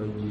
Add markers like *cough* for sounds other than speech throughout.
Amen.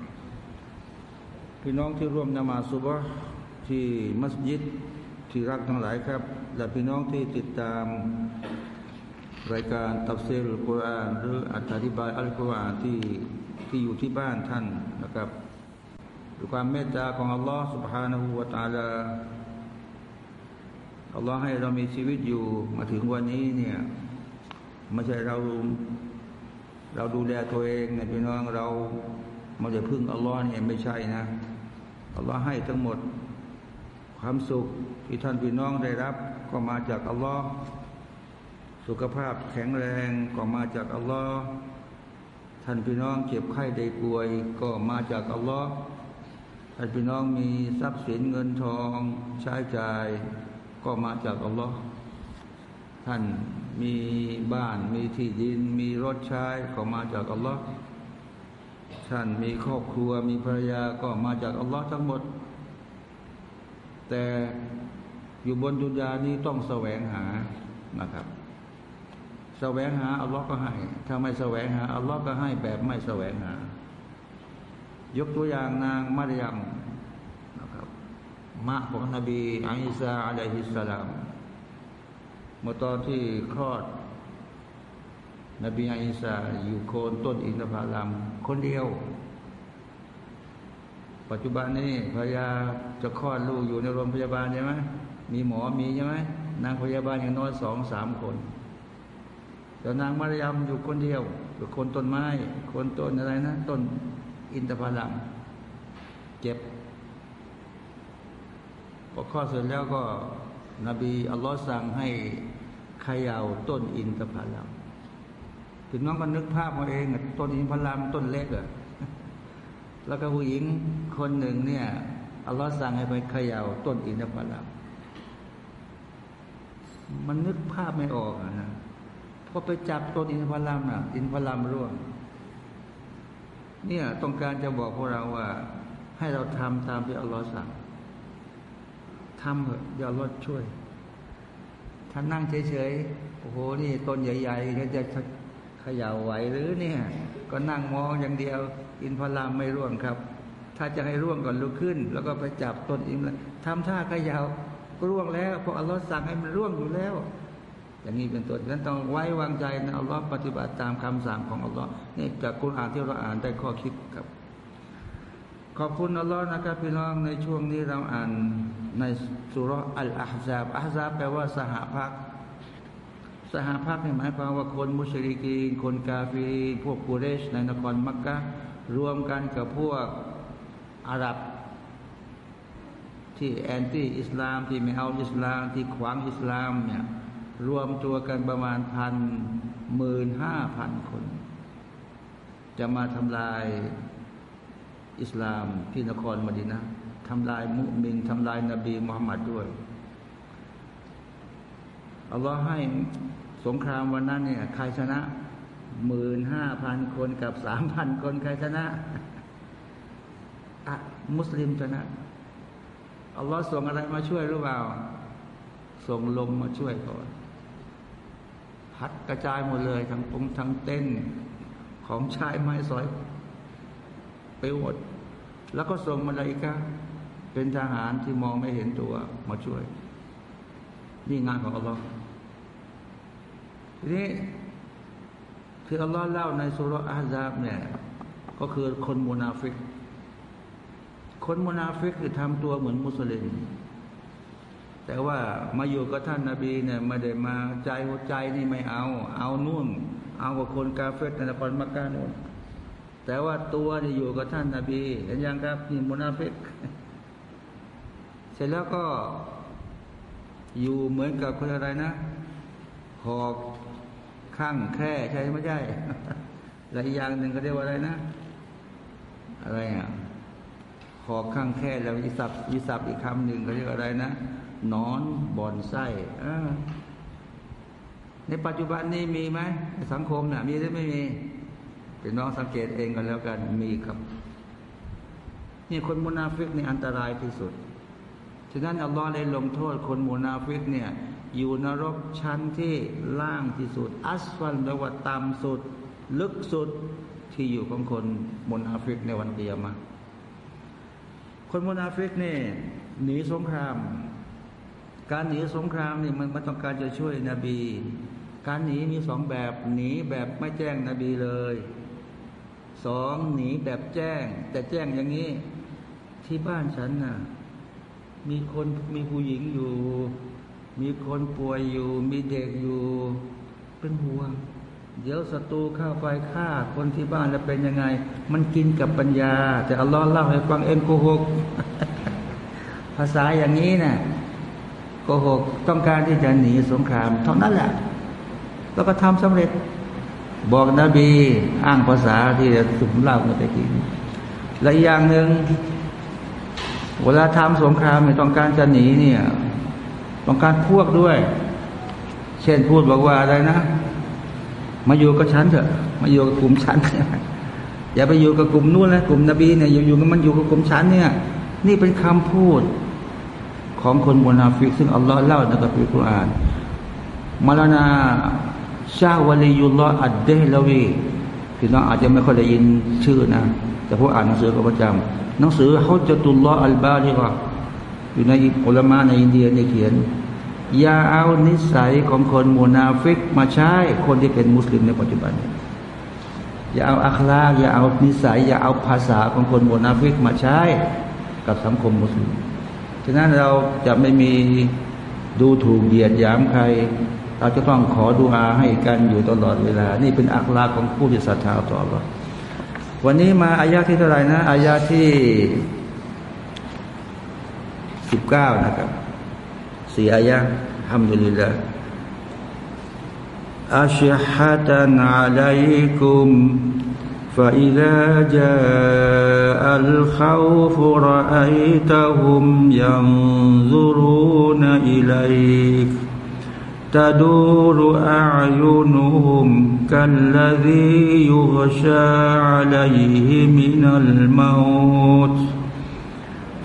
พี่น้องที่ร่วมนมาสุบะที่มัสยิดที่รักทั้งหลายครับ และพี่น้องที่ติดตามรายการตัฟเซลกุรอานหรืออธิบายอัลกุรอานที่ที่อยู่ที่บ้านท่านนะครับด้วยความเมตตาของอัลลอฮ์ سبحانه และ تعالى อัลลอฮ์ให้เรามีชีวิตอยู่มาถึงวันนี้เนี่ยไม่ใช่เราเราดูแลตัวเองเนี่ยพี่น้องเราไม่ได้พึ่งอัลลอฮ์เนี่ยไม่ใช่นะ อัลลอฮ์ให้ทั้งหมด ความสุขที่ท่านพี่น้องได้รับ ก็มาจากอัลลอฮ์สุขภาพแข็งแรงก็มาจากอัลลอฮ์ท่านพี่น้องเจ็บไข้ได้ป่วย ก็มาจากอัลลอฮ์ท่านพี่น้องมีทรัพย์สินเงินทองใช้จ่าย ก็มาจากอัลลอฮ์ท่านมีบ้านมีที่ดิน มีรถใช้ก็มาจากอัลลอฮ์ ท่านมีครอบครัวมีภรรยาก็มาจากอัลลอฮ์ทั้งหมด แต่อยู่บนดุนยานี้ต้องแสวงหานะครับ แสวงหาอัลลอฮ์ก็ให้ ถ้าไม่แสวงหาอัลลอฮ์ก็ให้แบบไม่แสวงหา ยกตัวอย่างนางมารยมนะครับมะของนบีอิสาอะลัยฮิสสลามเมื่อตอนที่คลอด นบีอิสาอยู่โคนต้นอินทผลัม คนเดียว ปัจจุบันนี้ภรรยาจะคลอดลูกอยู่ในโรงพยาบาลใช่ไหมมีหมอมีใช่ไหมนางพยาบาลอย่างน้อยสองสามคนแต่นางมารยมอยู่คนเดียวอยู่คนต้นไม้ คนต้นอะไรนะต้นอินทผลัมเจ็บพอคลอดเสร็จแล้วก็นบีอัลลอฮ์สั่งให้ขย่าต้นอินทผลัม ถึงน้องก็นึกภาพมาเองต้นอินทผลัมต้นเล็กอะแล้วก็ผู้หญิงคนหนึ่งเนี่ยอัลลอฮ์สั่งให้ไปเขย่าต้นอินทผลัมมันนึกภาพไม่ออกนะพอไปจับต้นอินทผลัมน่ะอินทผลัมร่วงเนี่ยต้องการจะบอกพวกเราว่า ให้เราทำตามที่อัลลอฮ์สั่งทำเถอะอย่ารถช่วย ถ้านั่งเฉยๆโอ้โหนี่ต้นใหญ่ๆก็จะ ขย่าไหวหรือเนี่ย ก็นั่งมองอย่างเดียว อินพลามไม่ร่วงครับ ถ้าจะให้ร่วงก่อนลุกขึ้น แล้วก็ไปจับต้นอินทำท่าขย่าก็ร่วงแล้วเพราะอัลลอฮ์สั่งให้มันร่วงอยู่แล้ว อย่างนี้เป็นต้นฉะนั้นต้องไว้วางใจนะอัลลอฮ์ปฏิบัติตามคำสั่งของอัลลอฮ์นี่จากคุณอ่านที่เราอ่านได้ข้อคิดครับ ขอบคุณอัลลอฮ์นะครับพี่น้องในช่วงนี้เราอ่านในสุรอัลอาฮซาบอาฮซาบแปลว่าสหพัก สหพักนี่หมายความว่าคนมุชริกีนคนกาฟีพวกกุเรชในนครมักกะรวมกันกับพวกอาหรับ ที่แอนตี้อิสลามที่ไม่เอาอิสลามที่ขวางอิสลามเนี่ยรวมตัวกันประมาณพันหมื่นห้าพันคน จะมาทำลายอิสลามที่นครมดินะทำลายมุมินทำลายนบีมุฮัมมัดด้วย อัลลอฮ์ให้สงครามวันนั้นเนี่ยใครชนะหมื่นห้าพันคนกับสามพันคนใครชนะอะมุสลิมชนะอัลลอฮ์ส่งอะไรมาช่วยหรือเปล่า ส่งลมมาช่วยก่อนพัดกระจายหมดเลยทั้งตรงทั้งเต้นของชายไม้สอยไปหมดแล้วก็ส่งมาลายกาเป็นทหารที่มองไม่เห็นตัวมาช่วย นี่งานของอัลลอฮ์ ทีนี้ที่อัลลอฮ์เล่าในสุรอาซาบเนี่ย ก็คือคนมุนาฟิก คนมุนาฟิกคือทำตัวเหมือนมุสลิม แต่ว่ามาอยู่กับท่านนาบีเนี่ยไม่ได้มาใจหัวใจนี่ไม่เอา เอานุ่น เอากับคนกาเฟรในนครมักกะนู่นแต่ว่าตัวนี่อยู่กับท่านนาบีเห็นยังครับนี่มุนาฟิก เสร็จแล้วก็อยู่เหมือนกับคนอะไรนะหอก ข้างแค่ใช่ไม่ใช่หลายอย่างหนึ่งก็เรียกว่าอะไรนะ อะไรอะหอข้างแค่แล้ววิสับวิสับอีกคำหนึ่งก็เรียกอะไรนะนอนบอนไส้ในปัจจุบันนี้มีไหมสังคมนะ่ะมีหรือไม่มีเป็นน้องสังเกตเองกันแล้วกันมีครับนี่คนมุนาฟิกนี่อันตรายที่สุดฉะนั้นอัลลอฮ์ได้ลงโทษคนมุนาฟิกเนี่ย อยู่นรกชั้นที่ล่างที่สุด أسفل แปลว่าต่ำสุด ลึกสุดที่อยู่ของคนมุนาฟิกในวันเดียมาคนมุนาฟิกนี่หนีสงคราม การหนีสงครามนี่มันมันต้องการจะช่วยนบี การหนีมีสองแบบหนีแบบไม่แจ้งนบีเลยสองหนีแบบแจ้ง แต่แจ้งอย่างนี้ ที่บ้านฉันน่ะ มีคนมีผู้หญิงอยู่ มีคนป่วยอยู่ มีเด็กอยู่ เป็นห่วง เดี๋ยวศัตรูเข้าไปฆ่า คนที่บ้านแล้วเป็นยังไง มันกินกับปัญญา แต่อัลลอฮ์เล่าให้ฟังเอ็นโกหก ภาษาอย่างนี้นะ่ะโกหกต้องการที่จะหนีสงครามเท่านั้นแหละ แล้วก็ทำสำเร็จ บอกนบีอ้างภาษาที่สุมเล่าเมื่อกี้และอีกอย่างหนึ่งเวลาทำสงครามมีต้องการจะหนีเนี่ย ต้องการพวกด้วย เช่นพูดบอกว่าอะไรนะ มาอยู่กับฉันเถอะ มาอยู่กับกลุ่มฉันอย่าไปอยู่กับกลุ่มนู้นนะกลุ่มนบีเนี่ยอยู่ๆกับมันอยู่กับกลุ่มฉันเนี่ย นี่เป็นคำพูดของคนมุนาฟิกซึ่งอัลลอฮ์เล่าในกัมภีร์คุรานมาลานาชาวลียุลลอฮ์อัดเดลวีพี่น้องอาจจะไม่ค่อยได้ยินชื่อนะ แต่พวกอ่านหนังสือก็ประจำหนังสือเขาจะตุลลออัลบาลีกอยู่ในอุลามะในอินเดียในเขียน อย่าเอานิสัยของคนมูนาฟิกมาใช้ คนที่เป็นมุสลิมในปัจจุบัน อย่าเอาอัคลาอย่าเอานิสัย อย่าเอาภาษาของคนมูนาฟิกมาใช้ กับสังคมมุสลิม ฉะนั้นเราจะไม่มีดูถูกเหยียดหยามใคร เราจะต้องขอดูอาให้กันอยู่ตลอดเวลา นี่เป็นอัคลาของผู้ที่ศรัทธาต่อเราวันนี้มาอายาที่เท่าไหร่นะอายาที่สิบเก้านะครับ สี่อายาฮัมดุลิลละอัชฮะตันอะลัยกุม فإذا جاء الخوف رأيتهم ينظرون إليك تدور أعينهم كالذي يغشى عليه من الموت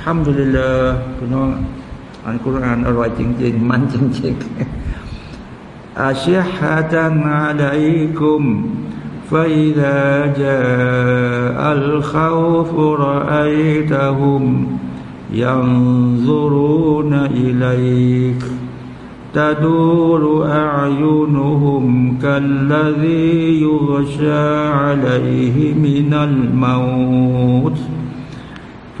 الحمد لله พี่น้องอ่านคุรานอร่อยจริงๆมันจริงๆอาชิฮะตันอะลัยกุม *laughs* *laughs* فإذا جاء الخوف رأيتهم ينظرون إليك تدور أعينهم كالذي يغشى عليه من الموت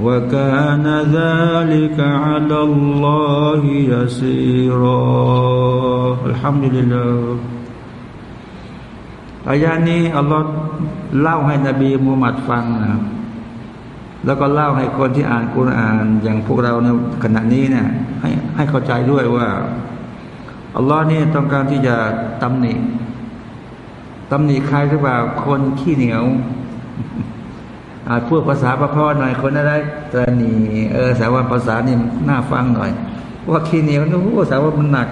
وكان ذلك على الله يسيرا الحمد لله อายานี้อัลลอฮ์เล่าให้นบีมูฮัมมัดฟังนะแล้วก็เล่าให้คนที่อ่านกุรอาน อย่างพวกเราในขณะนี้เนี่ยให้ให้เข้าใจด้วยว่าอัลลอฮ์นี่ต้องการที่จะตำหนิตำหนิใครหรือเปล่าคนขี้เหนียว อาจพูดภาษาพระพ่อหน่อยคนอะไรตรนีเออสาวภาษานี่น่าฟังหน่อยว่าขี้เหนียวนะโอ้สาวมันหนัก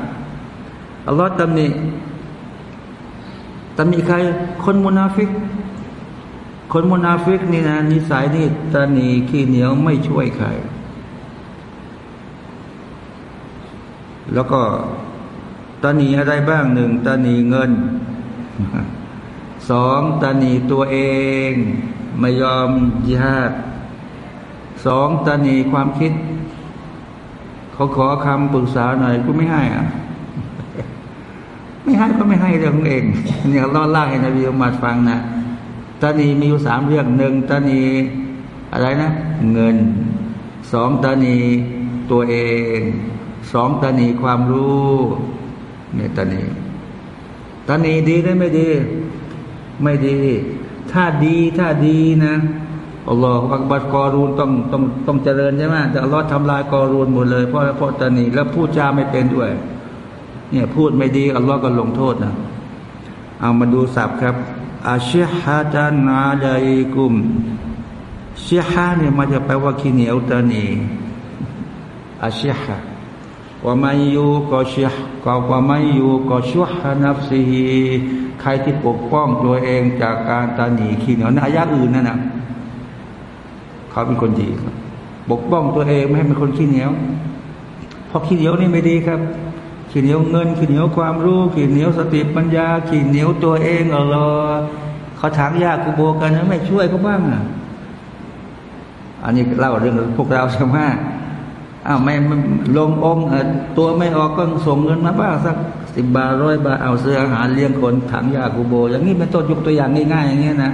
อัลลอฮ์ตำหนิตำหนิใคร คนมุนาฟิก คนมุนาฟิกนี่นะนิสัยนี่ตรนีขี้เหนียวไม่ช่วยใคร แล้วก็ตรนีอะไรบ้างหนึ่งตรนีเงินสองตรนีตัวเอง ไม่ยอมยิฮาดสองตนีความคิด เขาขอคำปรึกษาหน่อยกูไม่ให้อะ ไม่ให้ก็ไม่ให้เรื่องเองเนี่ยเราล่าให้นบีอุมัดฟังนะตนีมีอยู่สามเรื่องหนึ่งตนีอะไรนะ เงินสองตนีตัวเองสองตนีความรู้เนี่ยตนีตนีดีได้ไม่ดี ไม่ดี ถ้าดีถ้าดีนะอัลลอฮฺอักบัดกอรูนต้องต้องต้องเจริญใช่ไหมแต่อัลลอฮฺทำลายกอรูนหมดเลยเพราะเพราะตนีแล้วพูดจาไม่เป็นด้วย เนี่ยพูดไม่ดีอัลลอฮฺก็ลงโทษนะเอามาดูศัพท์ครับอาชิฮะจันอาไดกุมชิฮะเนี่ยมันจะแปลว่าขี้เหนียวตานีอาชิฮะว่าไม่อยู่ก็ชิฮก็ว่าไม่อยู่ก็ชุฮนับซี ใครที่ปกป้องตัวเองจากการตาหนีขี้เหนียวในอายะอื่นนั่นนะเขาเป็นคนดีครับ ปกป้องตัวเองไม่ให้เป็นคนขี้เหนียวเพราะขี้เหนียวนี่ไม่ดีครับขี้เหนียวเงินขี้เหนียวความรู้ขี้เหนียวสติปัญญาขี้เหนียวตัวเองเออเขาถามยากกูโบกันนะไม่ช่วยเขาบ้างอะอันนี้เล่าเรื่องพวกเราใช่ไหมอ้าวไม่ลงองค์ตัวไม่ออกก็ส่งเงินมาบ้างสัก สิบบาทร้อยบาทเอาซื้ออาหารเลี้ยงคนถังยาคูโบ อย่างนี้เป็นต้นยกตัวอย่างง่ายๆอย่างเงี้ยนะ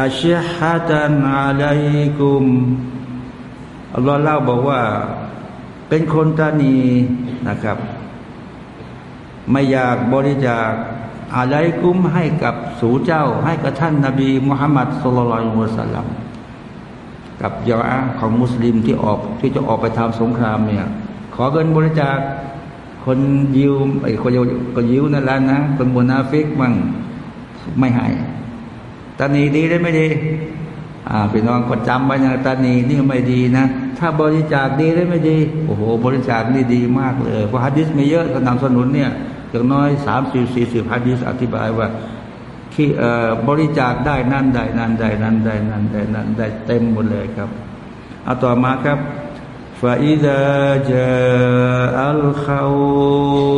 อาชีฮะตันอาลัยกุมอัลลอฮ์เล่าบอกว่า เป็นคนตานีนะครับ ไม่อยากบริจาคอะไรกุมให้กับสู่เจ้า ให้กับท่านนาบีมุฮัมมัดสุลลัลมุสลัมกับยาของมุสลิมที่ออกที่จะออกไปทำสงครามเนี่ย ขอเงินบริจาค คนยิวไอ้คนยิวก็ยิวนั่นแหละนะคนมุนาฟิกมั่งไม่ให้ตานีดีได้ไม่ดีอ่าพี่น้องก็จำไว้นะตานีนี่ไม่ดีนะ ถ้าบริจาคดีได้ไม่ดี โอ้โห บริจาคนี่ดีมากเลยเพราะฮัดดิสไม่เยอะสนับสนุนเนี่ยอย่างน้อยสามสิบสี่สิบฮัดดิสอธิบายว่าที่บริจาคได้นั่นได้นั่นได้นั่นได้นั่นได้นั่นได้เต็มหมดเลยครับเอาต่อมาครับ ฟาอิดะจาอัลคา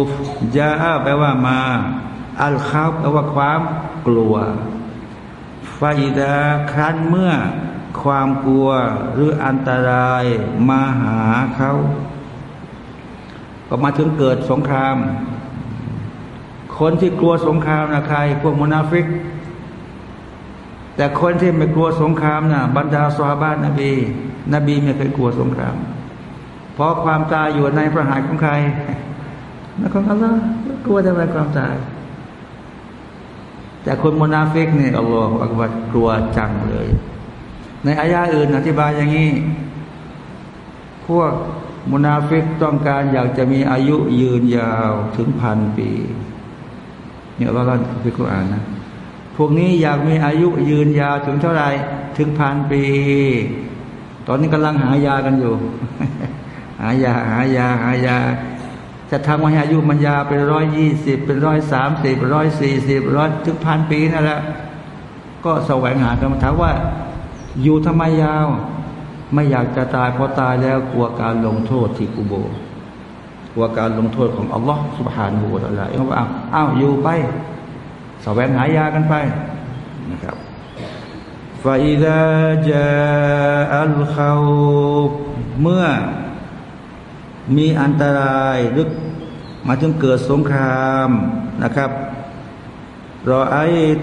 ฟจาแปลว่ามาอัลคาแปลว่าความกลัวฟาอิดะครั้นเมื่อความกลัวหรืออันตรายมาหาเขาก็มาถึงเกิดสงคราม คนที่กลัวสงครามนะใครพวกมุนาฟิก แต่คนที่ไม่กลัวสงครามนะบรรดาซอฮาบะฮ์นบี นบีไม่เคยกลัวสงคราม เพราะความตายอยู่ในพระหัตถ์ของใครนะของอัลลอฮ์กลัวทำไมความตาย แต่คนมุนาฟิกเนี่ยالله أكبر กลัวจังเลย ในอายาอื่นอธิบายอย่างนี้ พวกมุนาฟิกต้องการอยากจะมีอายุยืนยาวถึงพันปีเนี่ยว่าก็คือกุรอานนะ พวกนี้อยากมีอายุยืนยาวถึงเท่าไหร่ถึงพันปี ตอนนี้กำลังหายากันอยู่ายาหายาหายา จะทำให้อายุมันยาเป็นร้อยยี่สิบเป็นร้อยสามสิบร้อยสี่สิบร้อยถึงพันปีนั่นแหละก็แสวงหากันมาถามว่า อยู่ทำไมยาว ไม่อยากจะตายพอตายแล้วกลัวการลงโทษที่กูโบกลัวการลงโทษของอัลลอฮ์สุบฮานูอัลลอฮ์เอาว่าอ้าวอยู่ไปสแสวงหายากันไปนะครับฟาอิดะจาอัลเขาเมื่อ มีอันตรายหรือมาถึงเกิดสงครามนะครับรอไอ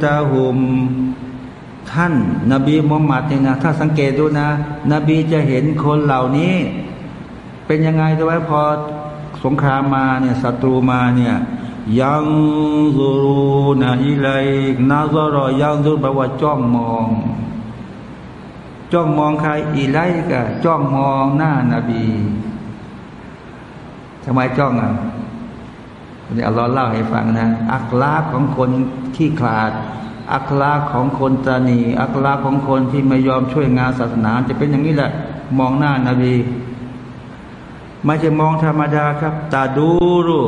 ตาหุมท่านนาบีมุฮัมมัดเนี่ยนะถ้าสังเกตดูนะ นบีจะเห็นคนเหล่านี้ เป็นยังไงรู้ไหมพอสงครามมาเนี่ยศัตรูมาเนี่ยยังซูรูนะอิไลนาซารอยังซูแปลว่าจ้องมอง จ้องมองใครอิไลกะจ้องมองหน้านาบี ทำไมจ้องอะนี่อัลลอฮ์เล่าให้ฟังนะ อักลาของคนที่ขาด อักลาของคนตานีอักลาของคนที่ไม่ยอมช่วยงานศาสนา จะเป็นอย่างนี้แหละ มองหน้านาบีไม่ใช่มองธรรมดาครับ ตาดูรู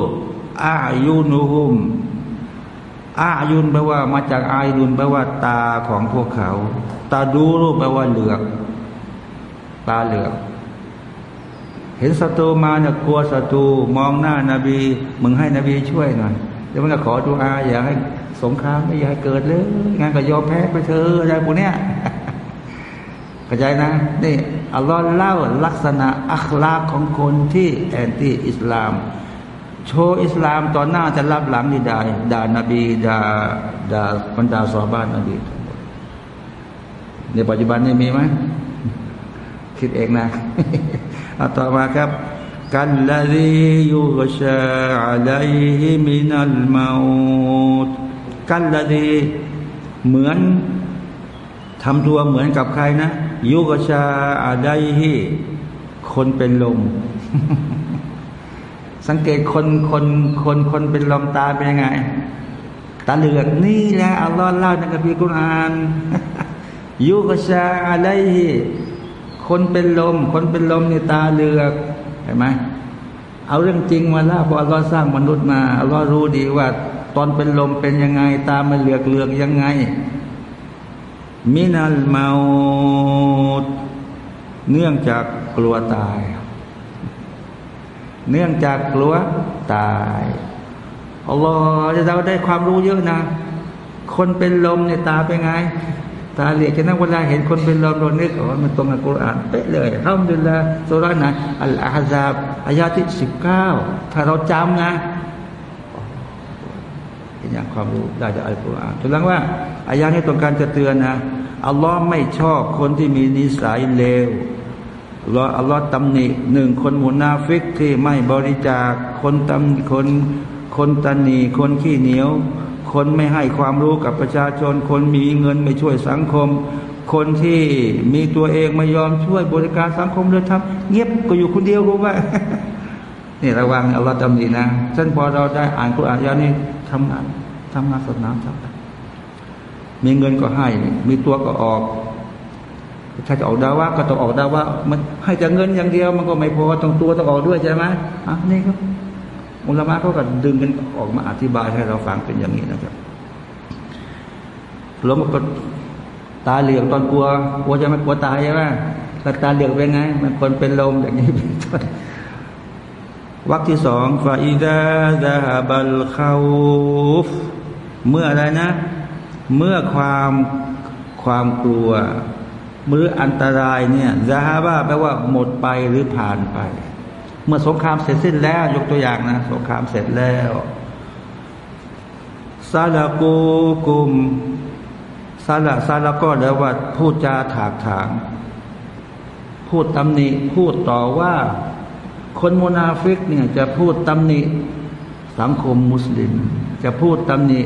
อายุนุหุมอายุนแปลว่ามาจากอายุนแปลว่า ตาของพวกเขา ตาดูรูแปลว่าเหลือก ตาเหลือก เห็นศัตรูมาเนี่ยกลัวศัตรูมองหน้านาบี มึงให้นบีช่วยหน่อยแล้วมันก็ขอดูอาอย่าให้สงครามไม่อยากให้เกิดเลยงานก็ยอมแพ้ไปเธออะไรพวกเนี้ยเข้าใจนะนี่อัลลอฮ์เล่าลักษณะอัคลาของคนที่แอนตี้อิสลาม โชว์อิสลามตอนหน้าจะรับหลังนี่ได้ด่านบีด่าด่าบรรดาสอบ้านนบีในปัจจุบันนี้มีไหมคิดเองนะ อาต่อมาครับกัลลดียุกชาอัลัยฮิมินัลมาอุตกัลลดีเหมือนทำตัวเหมือนกับใครนะ ยุกชาอัลัยฮิคนเป็นลม สังเกตคนคนคนคนเป็นลมตาเป็นยังไง ตาเหลือกนี่แหละอัลลอฮ์เล่าในคัมภีร์กุรอานยุกชาอะไร คนเป็นลม คนเป็นลมในตาเหลือกเห็นไหมเอาเรื่องจริงมาเล่าพออัลลอฮ์สร้างมนุษย์มาอัลลอฮ์รู้ดีว่า ตอนเป็นลมเป็นยังไง ตามันเหลือกเหลือกยังไง มินัลเมาเนื่องจากกลัวตาย เนื่องจากกลัวตายอัลลอฮ์จะเราได้ความรู้เยอะนะ คนเป็นลมเนี่ยตาเป็นไง ตาเหลียกจะนั่งเวลาเห็นคนเป็นลมเรานึกอ๋อมันตรงกับกุรอานเป๊ะเลยห้ามดุลละสุรานะอัลอาซาบอายาที่สิบเก้าถ้าเราจำนะเป็นอย่างความรู้ได้จากอัลกุรอานถึงแล้วว่าอายานี้ต้องการจะเตือนนะอัลลอฮ์ไม่ชอบคนที่มีนิสัยเลวรออัลลอฮ์ตำหนิหนึ่งคนมุนาฟิกที่ไม่บริจาคคนตำคนคนตันนีคนขี้เหนียว คนไม่ให้ความรู้กับประชาชน คนมีเงินไม่ช่วยสังคม คนที่มีตัวเองไม่ยอมช่วยบริการสังคมเลยทำเงียบก็อยู่คนเดียวรู้ไหมนี่ระวังอัลลอฮ์ตำหนินะเช่นพอเราได้อ่านกุรอานยานี่ทำงานทำงานศาสนาทำมีเงินก็ให้ มีตัวก็ออก ถ้าจะออกดาวะก็ต้องออกดาวะมันให้แต่เงินอย่างเดียว มันก็ไม่พอต้องตัวต้องออกด้วยใช่ไหมอะนี่ครับ อุลมะเขาก็ดึงกันออกมาอธิบายให้เราฟังเป็นอย่างนี้นะครับแล้วมันก็ตาเหลือกตอนกลัวกลัวจะไม่กลัวตายใช่ไหมถ้าตาเหลือกเป็นไง มันคนเป็นลมอย่างนี้เป็นต้นวักที่สองฟาอิดาดาบัลคาฟเมื่ออะไรนะ เมื่อความความกลัวมืออันตรายเนี่ยซาฮาบะแปลว่าหมดไปหรือผ่านไป เมื่อสงครามเสร็จสิ้นแล้ว ยกตัวอย่างนะสงครามเสร็จแล้วซาลากูกุมซาลาซาลาก็แล้วว่าพูดจาถากถาง พูดตำหนิพูดต่อว่า คนมุนาฟิกเนี่ยจะพูดตำหนิสังคมมุสลิม จะพูดตำหนิ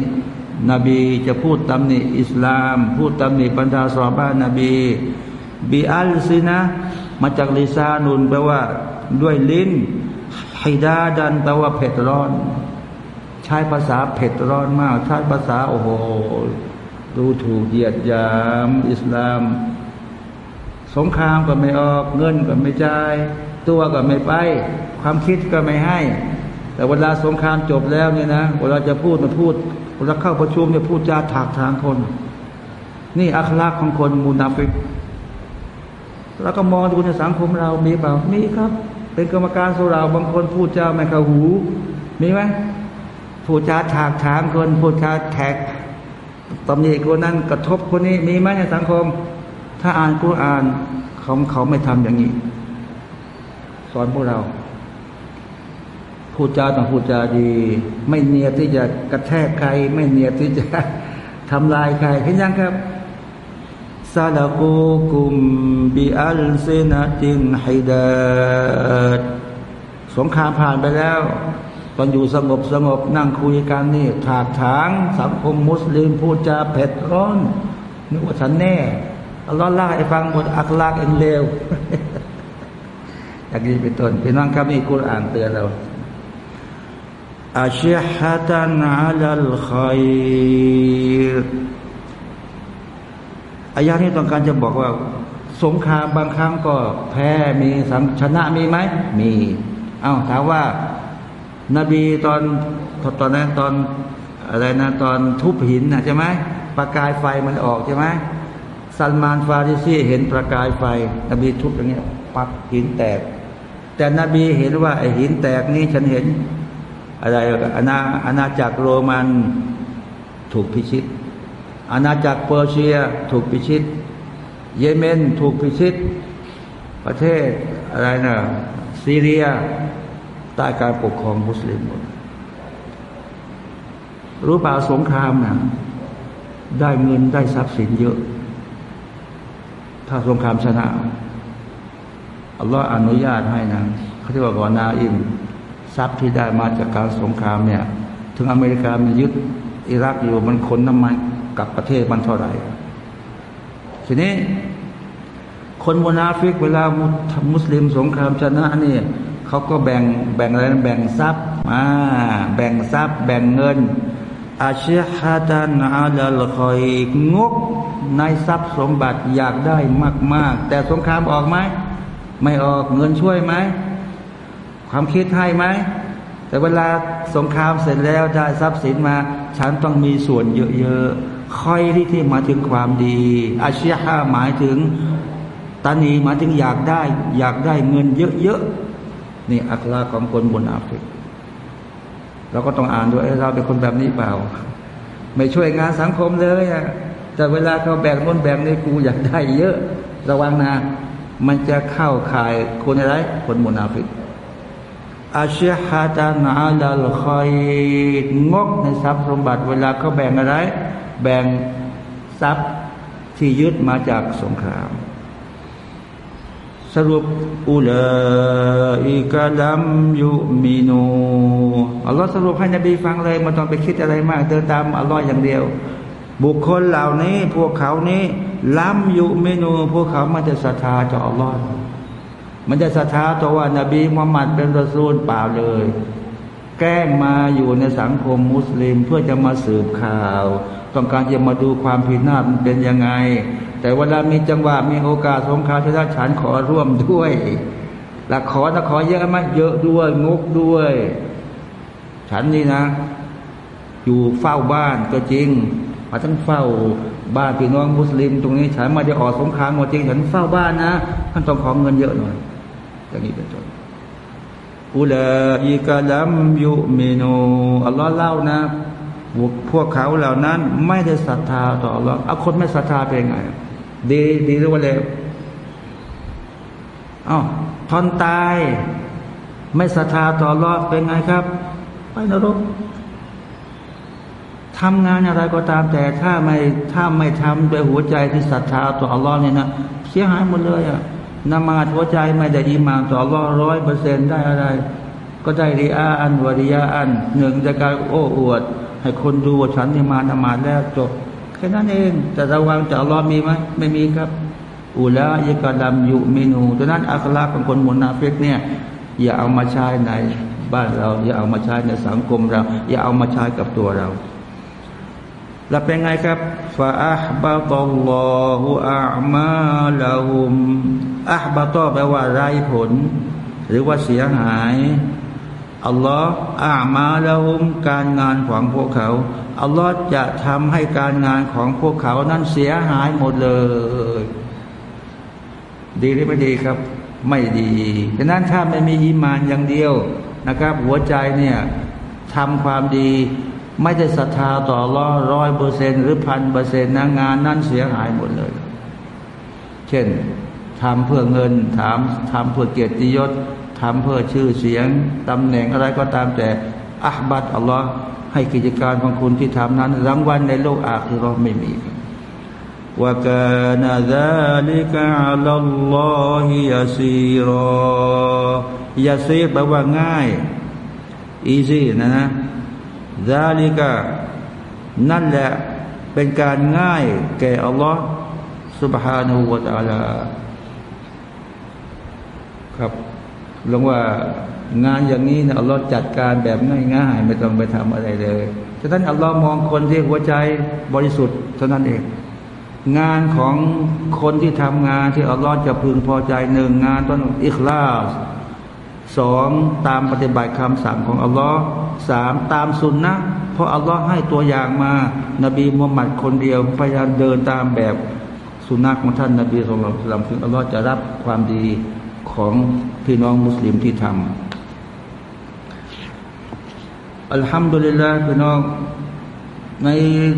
นบีจะพูดตำหนิอิสลาม พูดตำหนิบรรดาสาบ้านนบีบีอัลซินะมาจากลิซานุนแปลว่า ด้วยลิ้นحداد แปลว่าเผ็ดร้อน ใช้ภาษาเผ็ดร้อนมาก ใช้ภาษาโอ้โหดูถูกเหยียดหยามอิสลาม สงครามก็ไม่ออก เงินก็ไม่จ่าย ตัวก็ไม่ไป ความคิดก็ไม่ให้ แต่เวลาสงครามจบแล้วเนี่ยนะเวลาจะพูดมาพูดเวลาเข้าประชุมเนี่ยพูดจาถากถางคน นี่อัคลากของคนมูนาฟิกแล้วก็มองดูในสังคมเรามีเปล่ามีครับ เป็นกรรมการสุเหร่าบางคนพูดจาไม่เข้าหู มีไหมพูดจาถากถางคนพูดจาแดกตำหนิคนนั้นกระทบคนนี้มีไหมในสังคม ถ้าอ่านกุรอานเขาเขาไม่ทำอย่างนี้ สอนพวกเราพูดจาต้องพูดจาดี ไม่เนียที่จะกระแทกใคร ไม่เนียที่จะทำลายใครเห็นยังครับ ซาลกูกุมบิอัลซินาตินฮิดดสงครามผ่านไปแล้ว ตอนอยู่สงบสงบนั่งคุยกันนี่ถากถางสังคมมุสลิมพูดจาเผ็ดร้อนนึกว่าฉันแน่อัลลอฮ์ล่าให้ฟังหมดอักลากเองเลวอย่างนี้เป็นต้นพี่น้องครับนี่กุรอานเตือนเราอาชิฮะตันอัลลขัย อายานี้ต้องการจะบอกว่า สงครามบางครั้งก็แพ้มีสังชนะมีไหมมีเอา้าถามว่านบีตอนตอนนั้นตอนอะไรนะตอนทุบหินนะใช่ไหมประกายไฟมันออกใช่ไหมซัลมานฟาริซีเห็นประกายไฟ นบีทุบอย่างเงี้ยปักหินแตก แต่นบีเห็นว่าไอหินแตกนี้ฉันเห็นอะไรอาณาอาณาจักรโรมันถูกพิชิต อาณาจักรเปอร์เซียถูกพิชิต เยเมนถูกพิชิต ประเทศอะไรนะซีเรียใต้การปกครองมุสลิมหมดรู้เปล่าสงครามนะได้เงินได้ทรัพย์สินเยอะ ถ้าสงครามชนะ อัลลอฮ์อนุญาตให้นะเขาที่ว่าก่อนนาอิมทรัพย์ที่ได้มาจากการสงครามเนี่ย ถึงอเมริกามันยึดอิรักอยู่มันขนน้ำมัน กับประเทศมันเท่าไหร่ ทีนี้ คนมุนาฟิกเวลามุสลิมสงครามชนะนี่เขาก็แบ่งแบ่งอะไรแบ่งทรัพย์มาแบ่งทรัพย์ แบ่งเงิน أشحة على الخير งกในทรัพย์สมบัติอยากได้มาก ๆ แต่สงครามออกไหมไม่ออกเงินช่วยไหมความคิดให้ไหมแต่เวลาสงครามเสร็จแล้วได้ทรัพย์สินมา ฉันต้องมีส่วนเยอะๆ คอยที่ที่มาถึงความดีอาชีฮาหมายถึงตานีหมายถึงอยากได้ อยากได้เงินเยอะๆนี่อัคราของคนบนอาฟริกเราก็ต้องอ่านด้วยเราเป็นคนแบบนี้เปล่า ไม่ช่วยงานสังคมเลยอะแต่เวลาเขาแบ่งน้นแบ่งนี่กูอยากได้เยอะ ระวังนะมันจะเข้าข่ายคนอะไร คนมุนาฟิกอาชีฮาตานาลลคอยงกในทรัพย์สมบัติ เวลาเขาแบ่งอะไร แบ่งทรัพย์ที่ยึดมาจากสงคราม สรุปอุลอิกะลัมยุมินูอัลลอฮ์สรุปให้นบีฟังเลยมันต้องไปคิดอะไรมากเดินตามอัลลอฮ์อย่างเดียว บุคคลเหล่านี้ พวกเขานี้ล้ำยุมินู พวกเขามันจะศรัทธาต่ออัลลอฮ์มันจะศรัทธาต่อว่านบีมุฮัมมัดเป็นรอซูลเปล่าเลย แกล้งมาอยู่ในสังคมมุสลิมเพื่อจะมาสืบข่าว ต้องการจะมาดูความผิดหน้ามันเป็นยังไง แต่เวลามีจังหวะมีโอกาสสงครามชนะฉันขอร่วมด้วยหลักขอถ้าขอเยอะไหมเยอะด้วยงกด้วย ฉันนี่นะ อยู่เฝ้าบ้านก็จริงมาทั้งเฝ้าบ้านพี่น้องมุสลิม ตรงนี้ฉันมาจะออกสงครามจริงฉันเฝ้าบ้านนะท่านต้องขอเงินเยอะหน่อยอย่างนี้เป็นต้นอุลาอิกาลัมยุเมินูอัลลอฮ์เล่านะ พวกเขาเหล่านั้นไม่ได้ศรัทธาต่ออัลลอฮ์เอาคนไม่ศรัทธาเป็นไง ดีดีหรือว่าเลวอ้าวทอนตาย ไม่ศรัทธาต่ออัลลอฮ์เป็นไงครับ ไปนรกทำงานอะไรก็ตามแต่ถ้าไม่ถ้าไม่ทำด้วยหัวใจที่ศรัทธาต่ออัลลอฮ์เนี่ยนะเสียหายหมดเลยอะนมาหัวใจไม่ได้อิมานต่อรอร้อยเปอร์เซ็นได้อะไร ก็ได้ริอาอันวริยาอันหนึ่งจากการโอ้อวด ให้คนดูว่าฉันนี่มานมาแล้วจบแค่นั้นเอง แต่ระวังจะรอมีไหมไม่มีครับ อุลายกาลัมยุเมนูดังนั้นอัคลาของคนมุนาฟิกเนี่ย อย่าเอามาใช้ในบ้านเรา อย่าเอามาใช้ในสังคมเรา อย่าเอามาใช้กับตัวเราแล้วเป็นไงครับฟาอับะตอลลอฮุอามาลาหุมอับะตอแปลว่าไรผล หรือว่าเสียหาย อัลลอฮ์ أعمالهم การงานของพวกเขา อัลลอฮ์จะทำให้การงานของพวกเขานั้นเสียหายหมดเลย ดีหรือไม่ดีครับ ไม่ดีดังนั้นถ้าไม่มีอิมานอย่างเดียวนะครับ หัวใจเนี่ยทำความดี ไม่ได้ศรัทธาต่อร้อร้อยเปอร์เซ็นหรือพันเปอร์เซ็นต์นะงานนั้นเสียหายหมดเลย เช่นทำเพื่อเงินถามทำเพื่อเกียรติยศ ทำเพื่อชื่อเสียงตำแหน่งอะไรก็ตามแต่อัคบัตอัลลอฮ์ให้กิจการของคุณที่ทำนั้นรางวัลในโลกอาคือเราไม่มี وكان ذلك على الله يسيرا يسير แปลว่าง่าย easy นะนะ ذلك นั่นแหละเป็นการง่ายแก่อัลลอฮ์ سبحانه และ تعالى ครับ ลงว่างานอย่างนี้นะอัลลอฮ์จัดการแบบง่ายๆไม่ต้องไปทำอะไรเลยฉะนั้นอัลลอฮ์มองคนที่หัวใจบริสุทธิ์เท่านั้นเอง งานของคนที่ทำงานที่อัลลอฮ์จะพึงพอใจหนึ่งงานต้องอิคลาสสองตามปฏิบัติคำสั่งของอัลลอฮ์สามตามสุนนะเพราะอัลลอฮ์ให้ตัวอย่างมา นบีมุฮัมมัดคนเดียวพยายามเดินตามแบบสุนนะของท่านนบีสุลต่านถึงอัลลอฮ์จะรับความดีของ พี่น้องมุสลิมที่ทำอัลฮัมดุลิลลาห์พี่น้องใน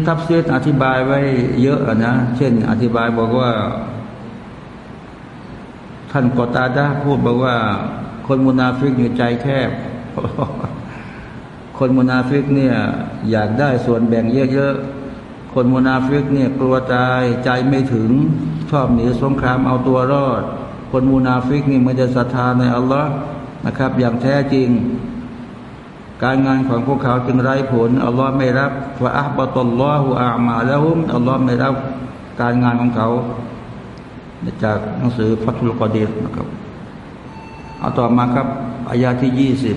ตัฟซีรอธิบายไว้เยอะนะ เช่น อธิบายบอกว่า ท่านกอตาดาพูดบอกว่า คนมุนาฟิกอยู่ใจแคบ คนมุนาฟิกเนี่ย อยากได้ส่วนแบ่งเยอะๆ คนมุนาฟิกเนี่ยกลัวตายใจไม่ถึง ชอบหนีสงครามเอาตัวรอด คนมุนาฟิกนี่ไม่จะศรัทธาในอัลลอฮ์นะครับ อย่างแท้จริงการงานของพวกเขาจึงไร้ผล อัลลอฮ์ไม่รับว่าอับตุลลอฮฺอามาแล้วอัลลอฮ์ไม่รับการงานของเขา จากหนังสือฟัตุลกอดีรนะครับเอาต่อมาครับอายาที่ยี่สิบ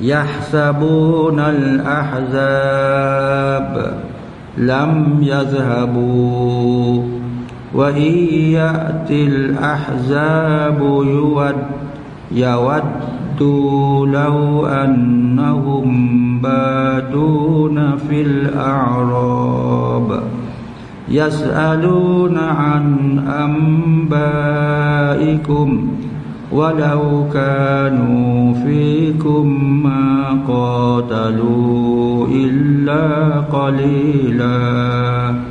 يحسبون الأحزاب لم يذهبوا وإن يأتي الأحزاب يود يود ودوا لو أنهم بادون في الأعراب يسألون عن أنبائكم ولو كانوا فيكم ما قاتلوا إلا قليلا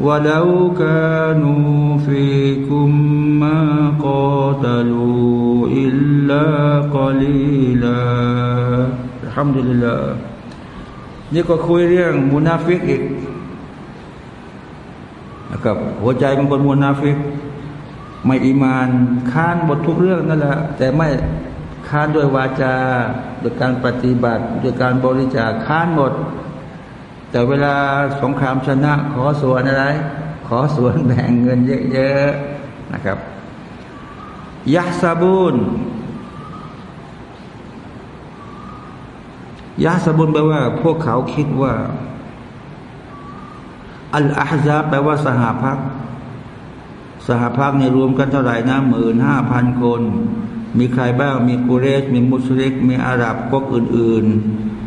ولو كانوا فيكم ما قاتلوا إلا قليلا الحمد لله นี่ก็คุยเรื่องมุนาฟิกอีกนะครับหัวใจของคนมุนาฟิก ไม่อีมานค้านบททุกเรื่องนั่นแหละแต่ไม่ค้านด้วยวาจาด้วยการปฏิบัติด้วยการบริจาคค้านหมด แต่เวลาสงครามชนะขอส่วนอะไร ขอส่วนแบ่งเงินเยอะๆนะครับยาซาบูนยาซาบุนแปลว่า พวกเขาคิดว่า อัลอาฮซาแปลว่าสหพักสหพักในรวมกันเท่าไหร่นะหมื่นห้าพันคน มีใครบ้าง มีกุเรชมีมุสลิก มีอาหรับพวกอื่นๆ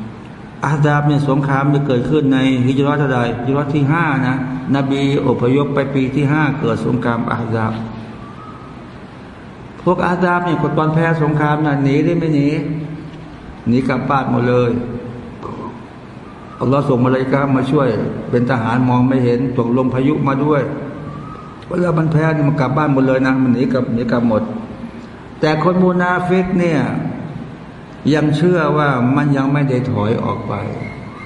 อาดาบเนี่ยสงครามจะเกิดขึ้นในฮิจรัตเท่าไรฮิจรัตที่ห้านะนบีอพยพไปปีที่ห้าเกิดสงครามอาดาบพวกอาดาบเนี่ยคนตอนแพ้สงครามน่ะหนีได้ไม่หนีหนีกลับบ้านหมดเลยอัลลอฮ์ส่งมาเลยกามาช่วย เป็นทหารมองไม่เห็นตกลมพายุมาด้วยเวลามันแพ้เนี่ยมันกลับบ้านหมดเลยนะมันหนีกลับหนีกลับหมด แต่คนมูนาฟิกเนี่ย ยังเชื่อว่ามันยังไม่ได้ถอยออกไป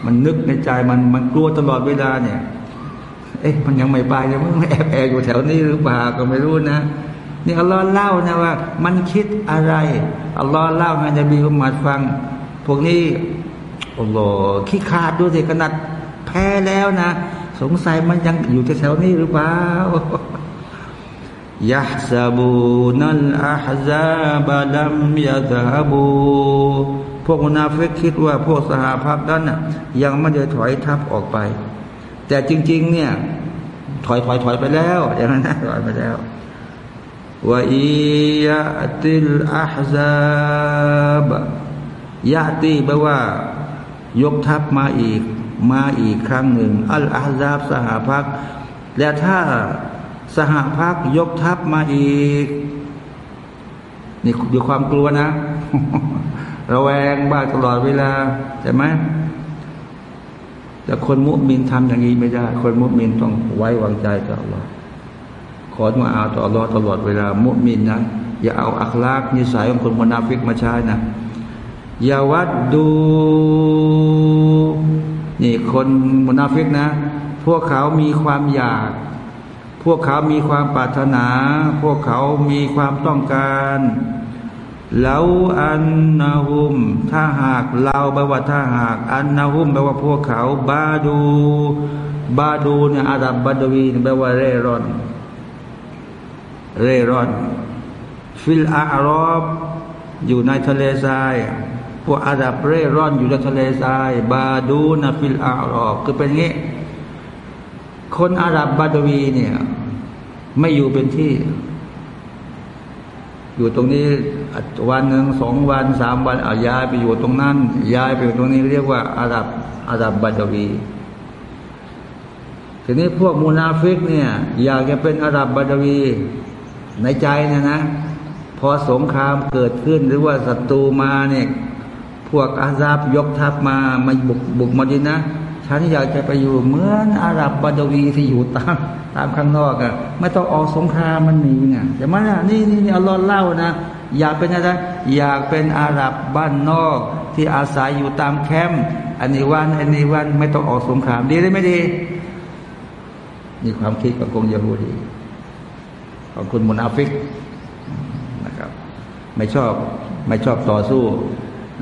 มันนึกในใจมันมันกลัวตลอดเวลาเนี่ย เอ๊ะมันยังไม่ไปยังไม่แอบแอบอยู่แถวนี้หรือเปล่าก็ไม่รู้นะนี่อัลลอฮ์เล่านะว่า มันคิดอะไรอัลลอฮ์เล่าให้นบีมุฮัมมัดฟัง พวกนี้อัลลอฮ์ขี้ขาดด้วยสิขนาดแพ้แล้วนะ สงสัยมันยังอยู่แถวนี้หรือเปล่า ยะซาบูนัลอาฮซาบะลัมยะซาบูพวกมุนาฟิกคิดว่าพวกสหภาพนั้นยังไม่ได้ถอยทับออกไป แต่จริง ๆ เนี่ย ถอยถอยถอยไปแล้วอย่างนั้นถอยไปแล้วว่าอียะติลอาฮซาบยะตีแปลว่า ยกทัพมาอีก มาอีกครั้งหนึ่ง อัลอาฮซาบสหภาพและถ้า สหพักยกทัพมาอีก นี่อยู่ความกลัวนะ ระแวงบ้าตลอดเวลาใช่ไหมแต่คนมุมินทำอย่างนี้ไม่ได้ คนมุมินต้องไว้วางใจต่ออัลลอฮ์ขอมาอาต่ออัลลอตลอดเวลา มุมินนะอย่าเอาอัคลากนิสัยของคนมุนาฟิกมาใช้นะอย่าวัดดู นี่คนมุนาฟิกนะ พวกเขามีความอยาก พวกเขามีความปรารถนา พวกเขามีความต้องการแล้วอันนาหุม ถ้าหากเราแปลว่าถ้าหาก อันนาหุมแปลว่าพวกเขา บาดู بادون เนี่ยอาหรับบาดวีแปลว่าเร่ร่อน เร่ร่อน في الأعراب อยู่ในทะเลทราย พวกอาหรับเร่ร่อนอยู่ในทะเลทราย بادون นะ في الأعراب คือเป็นงี้ คนอาหรับบาดวีเนี่ย ไม่อยู่เป็นที่ อยู่ตรงนี้วันหนึ่งสองวันสามวันอาย้ายไปอยู่ตรงนั้น ย้ายไปอยู่ตรงนี้เรียกว่าอาหรับอาหรับบัดวีทีนี้พวกมูนาฟิกเนี่ย อยากจะเป็นอาหรับบัดวีในใจเนี่ยนะ พอสงครามเกิดขึ้นหรือว่าศัตรูมาเนี่ย พวกอะหฺซาบยกทัพมามาบุกบุกมาดีนะ ฉันอยากจะไปอยู่เหมือนอาหรับบาดวีที่อยู่ตามตามข้างนอกอะ่ะไม่ต้องออกสงครามมันหนีเนี่ยแต่มันนี่นี่นี่อัลลอฮ์เล่านะ อยากเป็นอะไรอยากเป็นอาหรับบ้านนอก ที่อาศัยอยู่ตามแคมป์อันนี้วันอันนี้วันไม่ต้องออกสงครามดีหรือไม่ดีนี่ความคิดของกงยาฮูดีของคุณมุนาฟิกนะครับ ไม่ชอบไม่ชอบต่อสู้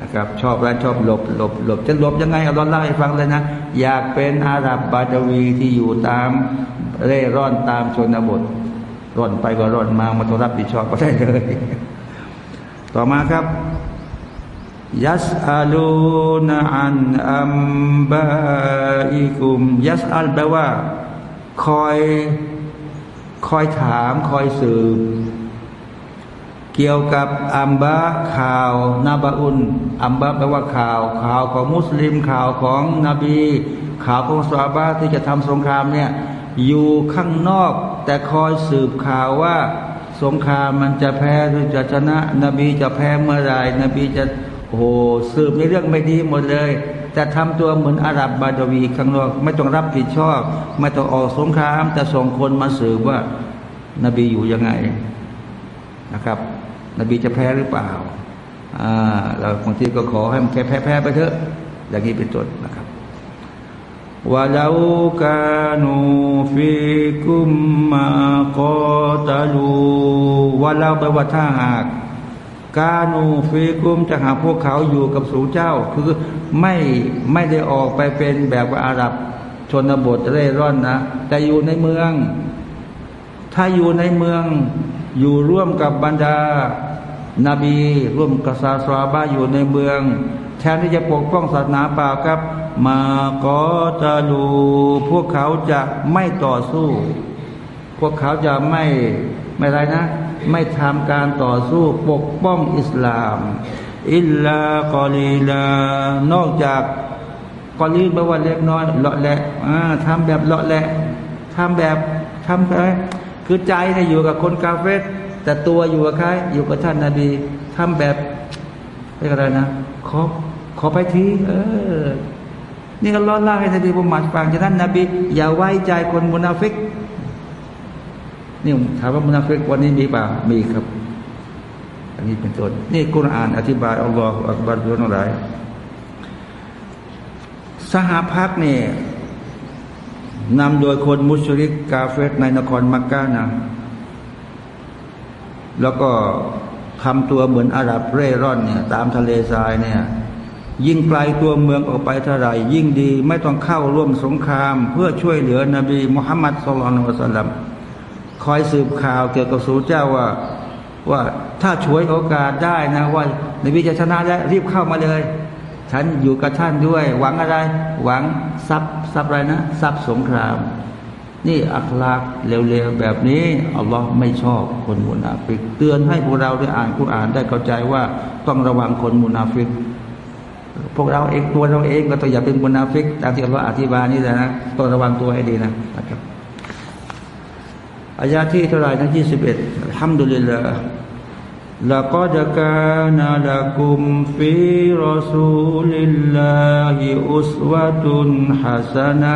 นะครับชอบแล้วชอบหลบหลบหลบจะหลบยังไงเอาลองเล่าให้ฟังเลยนะ อยากเป็นอาหรับบาดวีที่อยู่ตามเร่ร่อนตามชนบทร่อนไปก็ร่อนมามาต้องรับผิดชอบก็ได้เลย ต่อมาครับยัสอาลูนอันอัมบาอิกุมยัสอัลแปลว่า คอย คอยถาม คอยสืบ เกี่ยวกับอัมบะข่าวนาบาอุนอัมบะแปลว่าข่าว ข่าวของมุสลิมข่าวของนบี ข่าวของสวาบาที่จะทำสงครามเนี่ยอยู่ข้างนอก แต่คอยสืบข่าวว่า สงครามมันจะแพ้หรือจะชนะ นบีจะแพ้เมื่อไรนบีจะโอ้โหสืบในเรื่องไม่ดีหมดเลย แต่ทำตัวเหมือนอาหรับบาดวีข้างนอกไม่ต้องรับผิดชอบ ไม่ต้องออกสงคราม แต่ส่งคนมาสืบว่า นบีอยู่ยังไงนะครับ นบีจะแพ้หรือเปล่าอ่าเราบางทีก็ขอให้มันแพ้แพ้แพ้ไปเถอะ อย่างนี้เป็นต้นนะครับว่าเรากานูฟิกุมมากอตาลูว่าเราไปว่าถ้าหาก กานูฟิกุมจะหาพวกเขาอยู่กับสูเจ้า คือไม่ไม่ได้ออกไปเป็นแบบว่าอาหรับชนบทเร่ร่อนนะ แต่อยู่ในเมือง ถ้าอยู่ในเมือง อยู่ร่วมกับบรรดา นบีร่วมกับซาสวาบาอยู่ในเมือง แทนที่จะปกป้องศาสนาเปล่าครับ มากอจะดูพวกเขาจะไม่ต่อสู้ พวกเขาจะไม่ไม่ไรนะ ไม่ทำการต่อสู้ปกป้องอิสลาม อิลลากอลีลานอกจากกอลีแปลว่าเล็กน้อยเลาะแหละทำแบบเลาะแหละทำแบบทำอะไรคือใจเนี่ยอยู่กับคนกาเฟร แต่ตัวอยู่กับใครอยู่กับท่านนาบีทำแบบเรียกอะไรนะขอขอไปทีเออ นี่ก็อัลลอฮ์เล่าให้นบีมุฮัมมัดฟังฉะนั้นนบีอย่าไว้ใจคนมุนาฟิกนี่ถามว่ามุนาฟิกวันนี้มีป่าวมีครับ อันนี้เป็นต้นนี่กุรอานอธิบายอัลลอฮฺอักบารเรื่องอะไรสหพรรคเนี่ยนำโดยคนมุชริกกาเฟตในนครมักกะนะ แล้วก็ทำตัวเหมือนอาหรับเร่ร่อนเนี่ยตามทะเลทรายเนี่ยยิ่งไกลตัวเมืองออกไปเท่าไรยิ่งดีไม่ต้องเข้าร่วมสงคราม เพื่อช่วยเหลือนบีมุฮัมมัดสุลลัลสลัมคอยสืบข่าวเกี่ยวกับสูเจ้าว่าว่าถ้าช่วยโอกาสได้นะว่านบีจะชนะแล้วรีบเข้ามาเลย ฉันอยู่กับท่านด้วย หวังอะไร หวังทรัพย์ทรัพย์อะไรนะทรัพย์สงคราม นี่อัคลากเลวๆแบบนี้อัลลอฮ์ไม่ชอบคนมุนาฟิก เตือนให้พวกเราได้อ่านกุรอานได้เข้าใจว่าต้องระวังคนมุนาฟิก พวกเราเองตัวเราเองก็ต้องอย่าเป็นมุนาฟิกตามที่อัลลอฮ์อธิบายนี่แหละนะต้องระวังตัวให้ดีนะนะครับอายาที่เท่าไรทั้งยี่สิบเอ็ดอัลฮัมดุลิลละละก็จะกานาละกุมฟิรอสูลิลลาฮิอุสวะตุนฮัสซานะ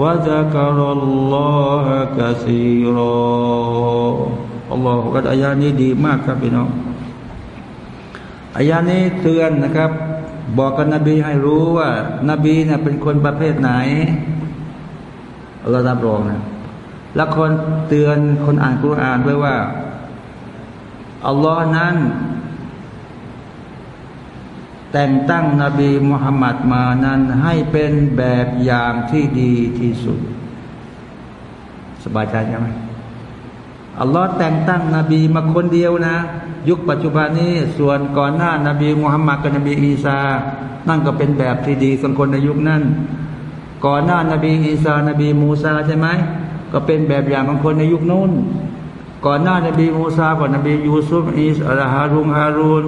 وذكر الله كثيرا الله ก็อายานี้ดีมากครับพี่น้องอายานี้เตือนนะครับ บอกกับนบีให้รู้ว่า นบีเนี่ยเป็นคนประเภทไหนเรารับรองนะแล้วคนเตือนคนอ่านกุรอานด้วยว่าอัลลอฮ์นั้น แต่งตั้งนบีมุฮัมมัดมานั้นให้เป็นแบบอย่างที่ดีที่สุด สบายใจใช่ไหมอัลลอฮ์แต่งตั้งนบีมาคนเดียวนะ ยุคปัจจุบันนี้ส่วนก่อนหน้านาบีมุฮัมมัดกับนบีอีสานั่นก็เป็นแบบที่ดีสำหรับคนในยุคนั้น ก่อนหน้านาบีอีสานบีมูซาใช่ไหมก็เป็นแบบอย่างของคนในยุคนู้น ก่อนหน้านบีมูซาก่อนนบียูซุฟอีสอัลฮารุงฮารุน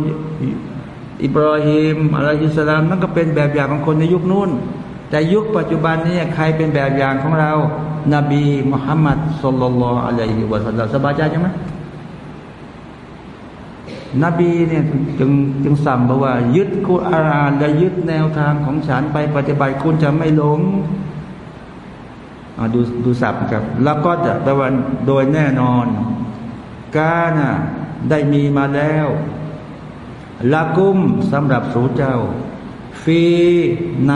อิบราฮิมอะลัยฮิสลามนั่นก็เป็นแบบอย่างของคนในยุคนู้น แต่ยุคปัจจุบันนี้ใครเป็นแบบอย่างของเรา นบีมุฮัมมัดสุลลัลลอฮุอะลัยฮิวะสัลลัมสบายใจใช่ไหมนบีเนี่ยจึงจึงสั่งบอกว่า ยึดคุอารานและยึดแนวทางของฉันไปปฏิบัติคุณจะไม่หลงดูดูสับครับ แล้วก็จะแปลว่าโดยแน่นอนกานะได้มีมาแล้ว ละกุมสำหรับสูเจ้า ฟีใน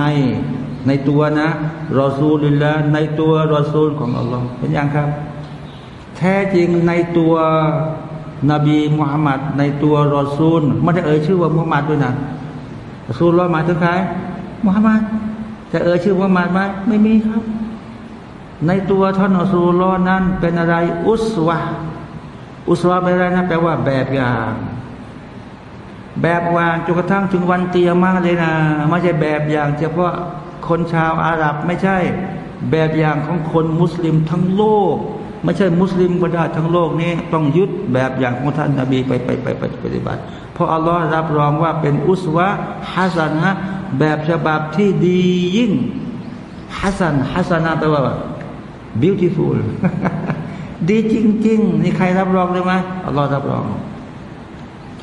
ในตัวนะรอซูลิลละในตัวรอซูลของอัลลอฮ์เป็นอย่างครับ แท้จริงในตัวนบีมุฮัมมัดในตัวรอซูลไม่ได้เอ่ยชื่อว่ามุฮัมมัดด้วยนะรอซูลรอหมายถึงใครมุฮัมมัดจะเอ่ยชื่อมุฮัมมัดไหมไม่มีครับ ในตัวท่านรอซูลรอนั้นเป็นอะไร อุสวะอุสวะเป็นอะไรนะแปลว่าแบบอย่าง แบบวางจนกระทั่งถึงวันเตียมากเลยนะไม่ใช่แบบอย่างเฉพาะคนชาวอาหรับไม่ใช่แบบอย่างของคนมุสลิมทั้งโลก ไม่ใช่มุสลิมก็ได้ทั้งโลกนี้ต้องยึดแบบอย่างของท่านนาบีไปไปไปไปปฏิบัติ เพราะอัลลอฮ์รับรองว่าเป็นอุสวะฮัสันะแบบฉบับที่ดียิ่งฮัสันฮัสันะแปลว่า beautiful ดีจริงๆนี่ใครรับรองเลยไหมอัลลอฮ์รับรอง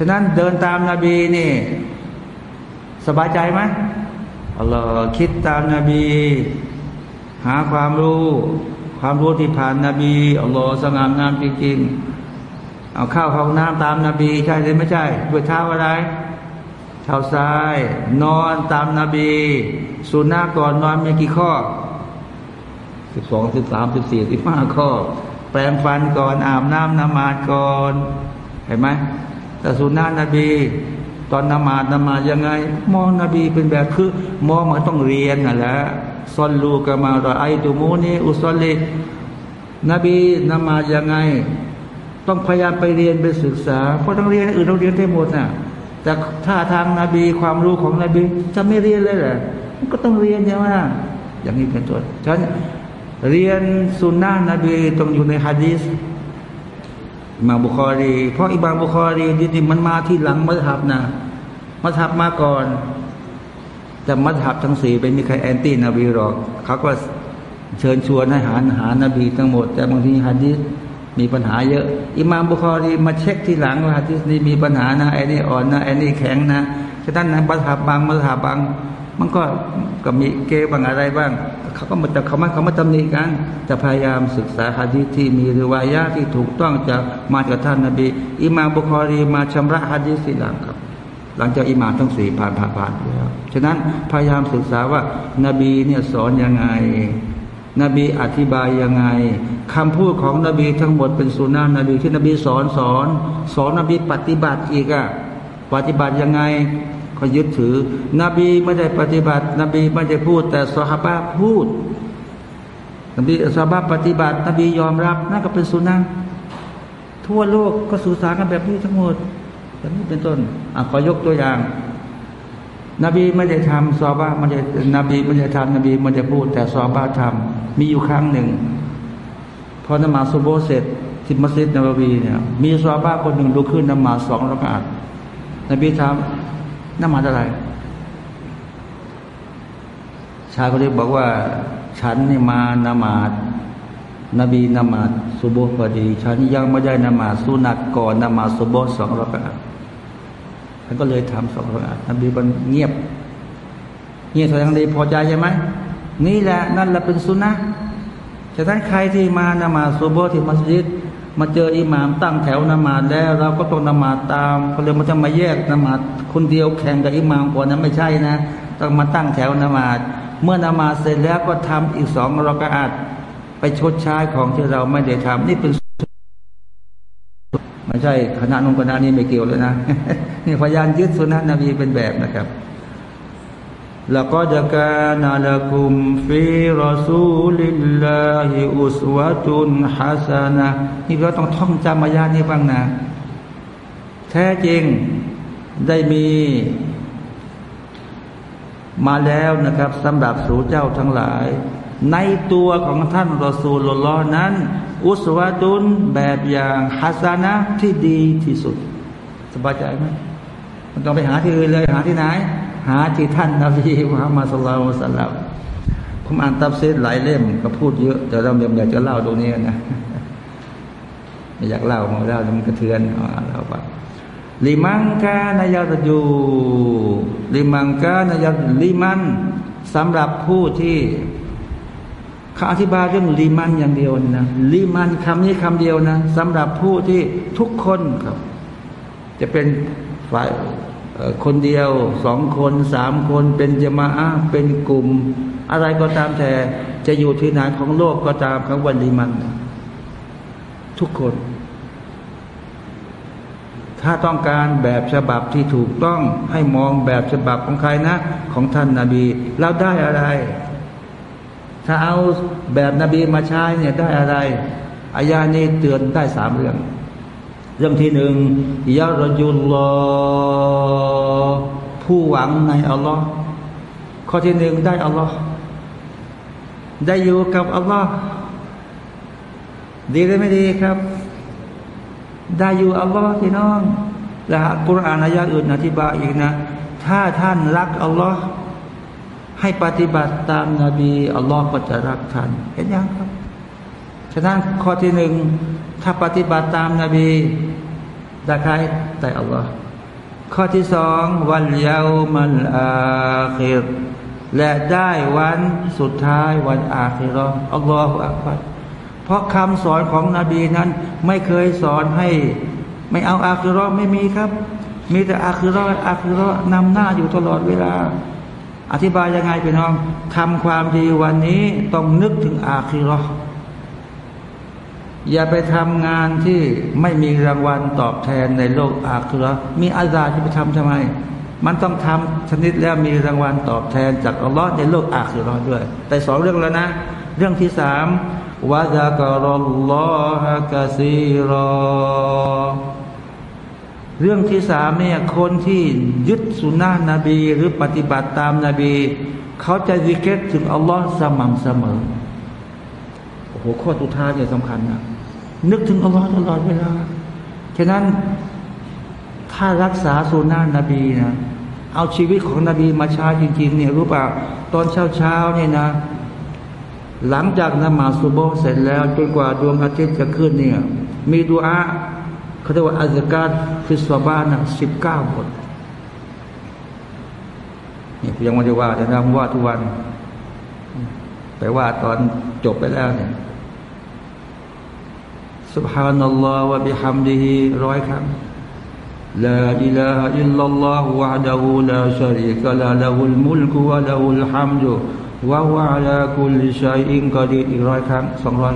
ฉะนั้นเดินตามนาบีนี่ สบายใจไหมอัลลอฮ์คิดตามนาบี หาความรู้ ความรู้ที่ผ่านนาบีอัลลอฮ์สง่างามจริงๆเอาข้าวของน้ำตามนาบี ใช่หรือไม่ใช่ด้วยเท้าอะไรเท้าซ้าย นอนตามนาบีสุนัขก่อนนอนมีกี่ข้อสิบสองสิบสามสิบสี่สิบห้าข้อ แปรงฟันก่อนอาบน้ำนมาดก่อนเห็นไหม แต่สุนานะนบี ตอนนมาดนมาดยังไง มองนบีเป็นแบบคือ มองมันต้องเรียนน่ะแหละซอนลูกมาเราไอตูมูนี่อุซอลีนบีนมาดยังไง ต้องพยายามไปเรียนไปศึกษา เพราะต้องเรียนอื่นเราเรียนได้หมดน่ะแต่ถ้าทางนาบีความรู้ของนบีจะไม่เรียนเลยเหรอก็ต้องเรียนใช่ไหมอย่างนี้เป็นตัวฉะนั้นเรียนสุนนะนบีต้องอยู่ในฮะดีษ มาบุคอรี เพราะอิบางบุคอรีจริงๆมันมาที่หลังมัธยับนะมัธยับมาก่อน แต่มัธยับทั้งสี่เป็นมีใครแอนตี้นบีหรอกเขาก็เชิญชวนให้หาหะดีษนบีทั้งหมด แต่บางทีฮะดีษมีปัญหาเยอะ อิมามบุคอรีมาเช็คทีหลังว่าฮะดีษนี้มีปัญหานะไอ้นี่อ่อนนะไอ้นี่แข็งนะฉะนั้นนะมัซฮับบางมัซฮับบาง มันก็ก็มีเกบางอะไรบ้างเขาก็มาแต่เขาไม่เขาไม่ตำหนิกันจะพยายามศึกษาฮะดีษที่มีริวายะที่ถูกต้องจากมาจากท่านนาบีอิมามบุคอรีมาชำระฮะดีษทีหลังครับ หลังจากอิมามทั้งสี่ผ่านผ่านผ่านแล้วฉะนั้นพยายามศึกษาว่านบีเนี่ยสอนยังไง นบีอธิบายยังไงคำพูดของนบีทั้งหมดเป็นสุนานะนบีที่นบีสอนสอน สอนนบีปฏิบัติอีกอะปฏิบัติยังไง เขายึดถือ นบีไม่ได้ปฏิบัติ นบีไม่ได้พูด แต่สฮาบะพูด นบีสฮาบะปฏิบัติ นบียอมรับนั่นก็เป็นสุนัขทั่วโลกก็สื่อสารกันแบบนี้ทั้งหมดแบบนี้เป็นต้นอะขอยกตัวอย่าง นบีไม่ได้ทำซอบ้าไม่ได้นบีไม่ได้ทำนบีไม่ได้พูด แต่ซอบ้าทำมีอยู่ครั้งหนึ่งพอนมาสุโบเสร็จที่มัสยิดนบีเนี่ยมีซอบ้าคนหนึ่งลุกขึ้นนมาสองรักอาดนบีถาม นมาอะไร ชายคนนี้บอกว่า ฉันนี่มานมาดนบีนมาดสุโบพอดี ฉันยังไม่ได้นมาดสุนัตก่อนนมาสุโบสองรักอาดท่านก็เลยทำสองรักอาดนบีก็เงียบ เงียบแสดงดีพอใจใช่ไหมนี่แหละนั่นแหละเป็นสุนัขฉะนั้นใครที่มานมาสุโบที่มัสยิด มาเจออิหมามตั้งแถวนมาดแล้ว เราก็ต้องนมาดตามเขาเลยมันจะมาแยกนมาดคนเดียวแข่งกับอิหมามก่อนนั้นไม่ใช่นะต้องมาตั้งแถวนมาดเมื่อนมาดเสร็จแล้วก็ทำอีกสองรอกอาดไปชดใช้ของที่เราไม่ได้ทำนี่เป็นไม่ใช่คณะนุงคณะนี้ไม่เกี่ยวเลยนะนี่พยานยึดสุนัขนบีเป็นแบบนะครับ ล้วก็จะกานาลกุมฟีรอซูลิลลาฮิอุสวะตุนฮัสนะนี่เราต้องท่องจำมายานี้บ้างนะ แท้จริงได้มี มาแล้วนะครับสำหรับสู่เจ้าทั้งหลาย ในตัวของท่านรอซูลลอนั้น อุสวะตุนแบบอย่างฮัสนะที่ดีที่สุด สบายใจไหมมันต้องไปหาที่อื่นเลยหาที่ไหน หาที่ท่านนบีมุฮัมมัดสุลลัลสัลลัมผมอ่านตับเซตหลายเล่มก็พูดเยอะ แต่เราอยากจะเล่าตรงนี้นะไม่อยากเล่ามาเล่ามันกระเทือนเอาเล่าไปลิมังกานายาตยูลิมังกานายาลิมันสำหรับผู้ที่เขาอธิบายเรื่องลิมันอย่างเดียวนะลิมันคำนี้คำเดียวนะสำหรับผู้ที่ทุกคนครับ จะเป็นฝ่าย คนเดียวสองคนสามคนเป็นจมาอะเป็นกลุ่ม อะไรก็ตามแต่จะอยู่ที่ไหนของโลกก็ตามคำวันลีมัน ทุกคน ถ้าต้องการแบบฉบับที่ถูกต้องให้มองแบบฉบับของใครนะ ของท่านนาบีแล้วได้อะไร ถ้าเอาแบบนบีมาใช้เนี่ยได้อะไรอายานี้เตือนได้สามเรื่อง เรื่องที่หนึ่งยารยุลลอผู้หวังในอัลลอฮ์ข้อที่หนึ่งได้อัลลอฮ์ได้อยู่กับอัลลอฮ์ดีหรือไม่ดีครับ ได้อยู่อัลลอฮ์พี่น้องและกุรอานอายะอื่นอธิบายอีกนะ ถ้าท่านรักอัลลอฮ์ให้ปฏิบัติตามนาบีอัลลอฮ์ก็จะรักท่านเห็นยังครับ ฉะนั้นข้อที่หนึ่งถ้าปฏิบัติตามนาบี ได้ใครได้อัลลอฮ์ข้อที่สองวันเยามันอาคิรและได้วันสุดท้ายวันอาคิรออัลลอฮฺอักบัรเพราะคำสอนของนบีนั้น ไม่เคยสอนให้ ไม่เอาอาคิรอไม่มีครับ มีแต่อาคิรออาคิรอนำหน้าอยู่ตลอดเวลา อธิบายยังไงพี่น้องทำความดีวันนี้ต้องนึกถึงอาคิรอ อย่าไปทำงานที่ไม่มีรางวัลตอบแทนในโลกอาครามีอาซาจะไปทำทำไม มันต้องทำชนิดแล้วมีรางวัลตอบแทนจากอัลลอฮ์ในโลกอาคราด้วย แต่สองเรื่องแล้วนะ เรื่องที่สามวะดะกรลลอฮะกะซีรอเรื่องที่สามเนี่ยคนที่ยึดสุนนะนบีหรือปฏิบัติตามนาบี เขาจะวิเกตถึงอัลลอฮ์สม่ำเสมอโอ้โหข้อตุท้ายเนี่ยสำคัญนะ นึกถึงอัลลอฮ์ตลอดเวลา ฉะนั้นถ้ารักษาสุนานะนบีนะเอาชีวิตของนบีมาใช้จริงๆเนี่ยรู้ป่ะตอนเช้าๆเนี่ยนะ หลังจากนมาสุโบเสร็จแล้วจนกว่าดวงอาทิตย์จะขึ้นเนี่ย มีดูอาเขาเรียกว่าอัลการฟิสบานะสิบเก้าบทนี่ยังไม่ได้ว่าแต่นะว่าทุกวันไปลว่าตอนจบไปแล้วเนี่ย سبحان الله وبحمده รู้มดิฮิร้อยครั้ง لا إله إلا الله وحده لا شريك له له الملك وله الحمد وهو على كل شيء قدير อีกร้อยครั้งสองร้อย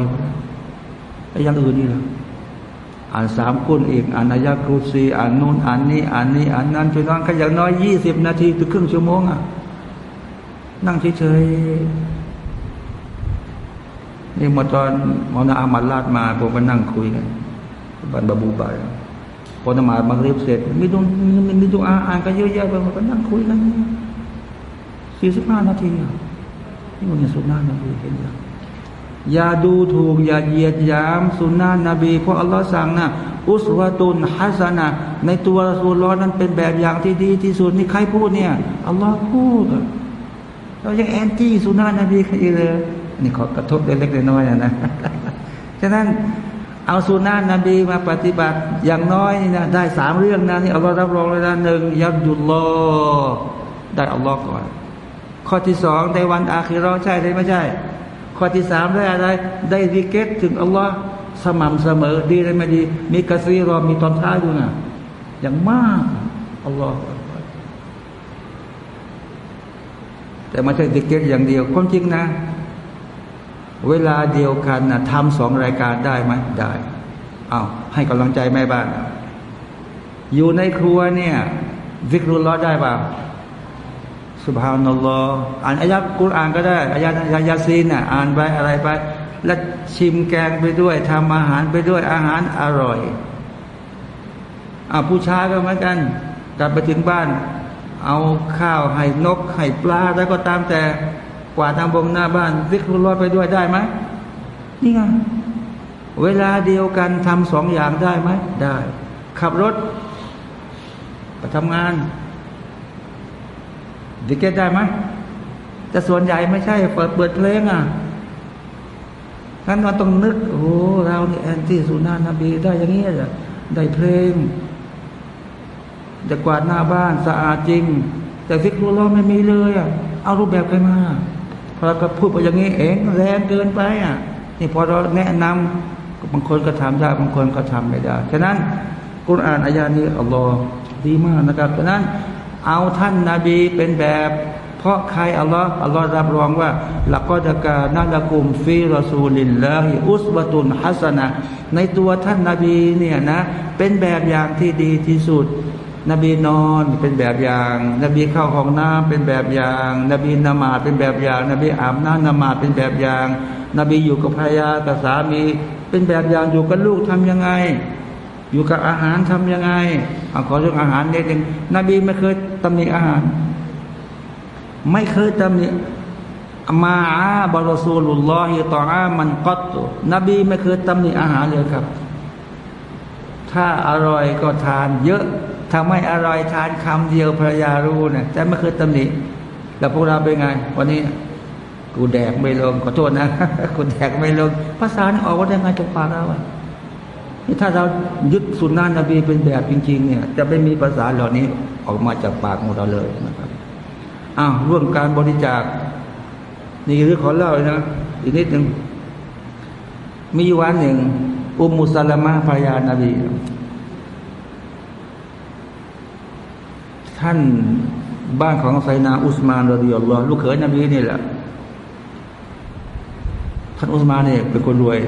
ไอ้ยังอื่นนี่ละอ่านสามคนอีกอ่านอายะครูซีอ่านนู่นอ่านนี้อ่านนี้อ่านนั้นไปน้องขยันน้อยยี่สิบนาทีถึงครึ่งชั่วโมงอะนั่งเฉยๆ นี่มาตอนมอนาอามัดลาดมาผมก็นั่งคุยกันบันบาบูบายพอนมาบังเรียบเสร็จมีดูมีมีดูอาอ่านกันเยอะแยะไปหมดก็นั่งคุยกันสี่สิบห้านาทีนี่มันสุนนะนบีเห็นยังอย่าดูถูก อย่าเหยียดยามสุนนะนบีเพราะอัลลอฮ์สั่งนะอุสวาตุนฮัสนะในตัวสูลลอนั้นเป็นแบบอย่างที่ดีที่สุดนี่ใครพูดเนี่ยอัลลอฮ์พูดเรายังแอนตี้สุนนะนบีกันเลย นี่ขอกระทบเล็กๆน้อยๆนะฉะนั้นเอาสุนานะนบีมาปฏิบัติอย่างน้อยนี่นะได้สามเรื่องนะที่อัลลอฮ์รับรองเลยนะหนึ่งยับยุลลอได้อัลลอฮ์ก่อน ข้อที่สองในวันอาคิรอใช่หรือไม่ใช่ ข้อที่สามได้อะไร ได้ดิเกตถึงอัลลอฮ์สม่ำเสมอดีหรือไม่ดี มีกระซีรอมีตอนท้ายด้วยนะอย่างมากอัลลอฮ์แต่ไม่ใช่ดิเกตอย่างเดียวความจริงนะ เวลาเดียวกันนะทำสองรายการได้ไหมได้เอาให้กำลังใจแม่บ้าน อยู่ในครัวเนี่ยวิกรุลลอได้ป่าสุบฮานัลลอฮ์อ่านอายะกุรอานก็ได้อายะยายาซีนอะอ่านไปอะไรไป แล้วชิมแกงไปด้วยทำอาหารไปด้วยอาหารอร่อยอ่าผู้ชายก็เหมือนกัน กลับไปถึงบ้าน เอาข้าวให้นกให้ปลาแล้วก็ตามแต่ กวาดทางบมหน้าบ้านซิกรุลอยไปด้วยได้ไหมนี่ไงเวลาเดียวกันทำสองอย่างได้ไหมได้ ขับรถไปทำงานดิเกตได้ไหมแต่ส่วนใหญ่ไม่ใช่เปิดเปิดเพลงอะนั้นเราต้องนึกโอ้เราเนี่แอนตี้สุนานะบีได้อย่างนี้เลยได้เพลงจะกวาดหน้าบ้านสะอาดจริง แต่ซิกรุลอไม่มีเลยอะเอารูปแบบใครมา พอเราก็พูดไปอย่างนี้เองแรงเกินไปอะนี่พอเราแนะนำบางคนก็ทำได้บางคนก็ทำไม่ได้ฉะนั้นกุรอานอายานี้อัลลอฮ์ดีมากนะครับฉะนั้นเอาท่านนาบีเป็นแบบ เพราะใครอัลลอฮ์อัลลอฮ์รับรองว่าหละก็จะกานาละกุมฟีรอซูลินละฮิอุสวตุนฮัสนะในตัวท่านนาบีเนี่ยนะ เป็นแบบอย่างที่ดีที่สุด นบีนอนเป็นแบบอย่าง นบีเข้าห้องน้ำเป็นแบบอย่าง นบีนมาเป็นแบบอย่าง นบีอาบน้ำนมาเป็นแบบอย่าง นบีอยู่กับภรรยากับสามี เป็นแบบอย่างอยู่กับลูกทํำยังไง อยู่กับอาหารทํำยังไงอขอเรื่องอาหารนิดหนึ่งนบีไม่เคยตำหนิอาหาร ไม่เคยตำหนิมาอาบรอซูลุลลอฮิตออามันกัตนบีไม่เคยตำหนิอาหารเลยครับ ถ้าอร่อยก็ทานเยอะ ทำให้อร่อยทานคำเดียวภรรยารู้นะแต่ไม่เคยตำหนิแล้วพวกเราเป็นไง วันนี้ กูแดกไม่ลงขอโทษนะกูแดกไม่ลงภาษาออกว่าได้ไงจากปากเราอะนี่ถ้าเรายึดสุนนะนบีเป็นแบบจริง ๆ เนี่ย จะไม่มีภาษาเหล่านี้ออกมาจากปากของเราเลยนะครับอ้าวร่วมการบริจาคนี่เรื่อขอเล่าเลยนะอีกนิดหนึ่งมีวันหนึ่ง อุมมุสลามะภรรยานาบี ท่านบ้านของไซนาอุสมานรดิยัลลอฮ์ลูกเขยนบีนี่แหละท่านอุสมานเนี่ยเป็นคนรวย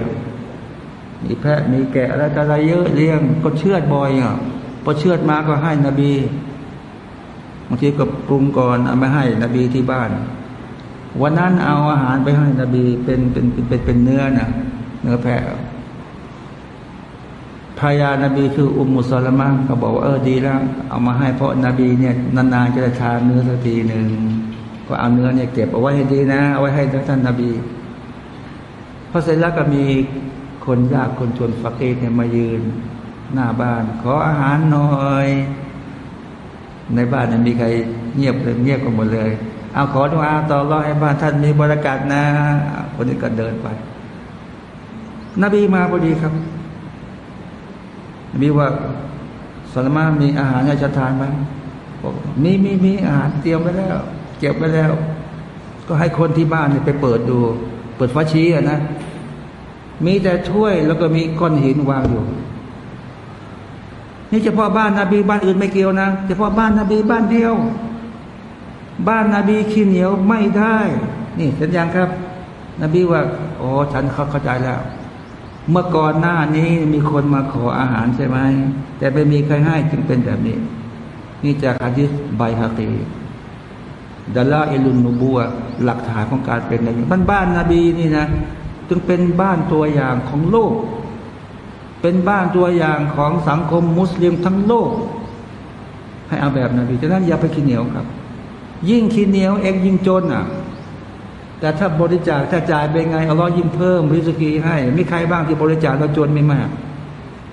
มีแพะมีแกะอะไรอะไรเยอะเลี้ยงก็เชือดบ่อยอะพอเชือดมาก็ให้นบีบางทีก็ปรุงก่อนเอาไปให้นบีที่บ้าน วันนั้นเอาอาหารไปให้นบีเป็นเป็นเป็นเป็นเนื้อนะเนื้อแพะ ภรรยานาบีคืออุมมุสลามะก็บอกว่าเออดีแล้ว เอามาให้เพราะนบีเนี่ยนานๆจะได้ทานเนื้อสักทีหนึ่งก็เอาเนื้อเนี่ยเก็บเอาไว้ให้ดีนะ เอาไว้ให้ท่านนาบีพอเสร็จแล้วก็มีคนยากคนจนฟักเอเนี่ยมายืนหน้าบ้าน ขออาหารหน่อย ในบ้านนั้นมีใครเงียบเลยเงียบกันหมดเลย เอาขอดุอาต่อรอให้บ้านท่านมีบริการนะ คนนี้ก็เดินไป นบีมาพอดีครับ มีว่าสลมามีอาหารให้จะทานไหมบอกมีมีมีอาหารเตรียมไว้แล้ว เก็บไว้แล้ว ก็ให้คนที่บ้านเนี่ยไปเปิดดู เปิดฟ้าชี้อะนะมีแต่ถ้วยแล้วก็มีก้อนหินวางอยู่ นี่เฉพาะบ้านนาบีบ้านอื่นไม่เกี่ยวนะเฉพาะบ้านนาบีบ้านเดียว บ้านนาบีขี้เหนียวไม่ได้ นี่เห็นยังครับ นบีว่า โอ้ฉันเข้าใจแล้ว เมื่อก่อนหน้านี้มีคนมาขออาหารใช่ไหม แต่ไม่มีใครให้จึงเป็นแบบนี้ นี่จากอาดิษใบฮากีดัลลาอิลุนนูบัวหลักฐานของการเป็นนบีบ้านบ้านนบีนี่นะจึงเป็นบ้านตัวอย่างของโลก เป็นบ้านตัวอย่างของสังคมมุสลิมทั้งโลก ให้เอาแบบนบีฉะนั้นอย่าไปขี้เหนียวครับ ยิ่งขี้เหนียวเองยิ่งจนอะ แต่ถ้าบริจาคถ้าจ่ายเป็นไงอัลลอฮ์ยิ่งเพิ่มริสกีให้มีใครบ้างที่บริจาคเราจนไม่มาก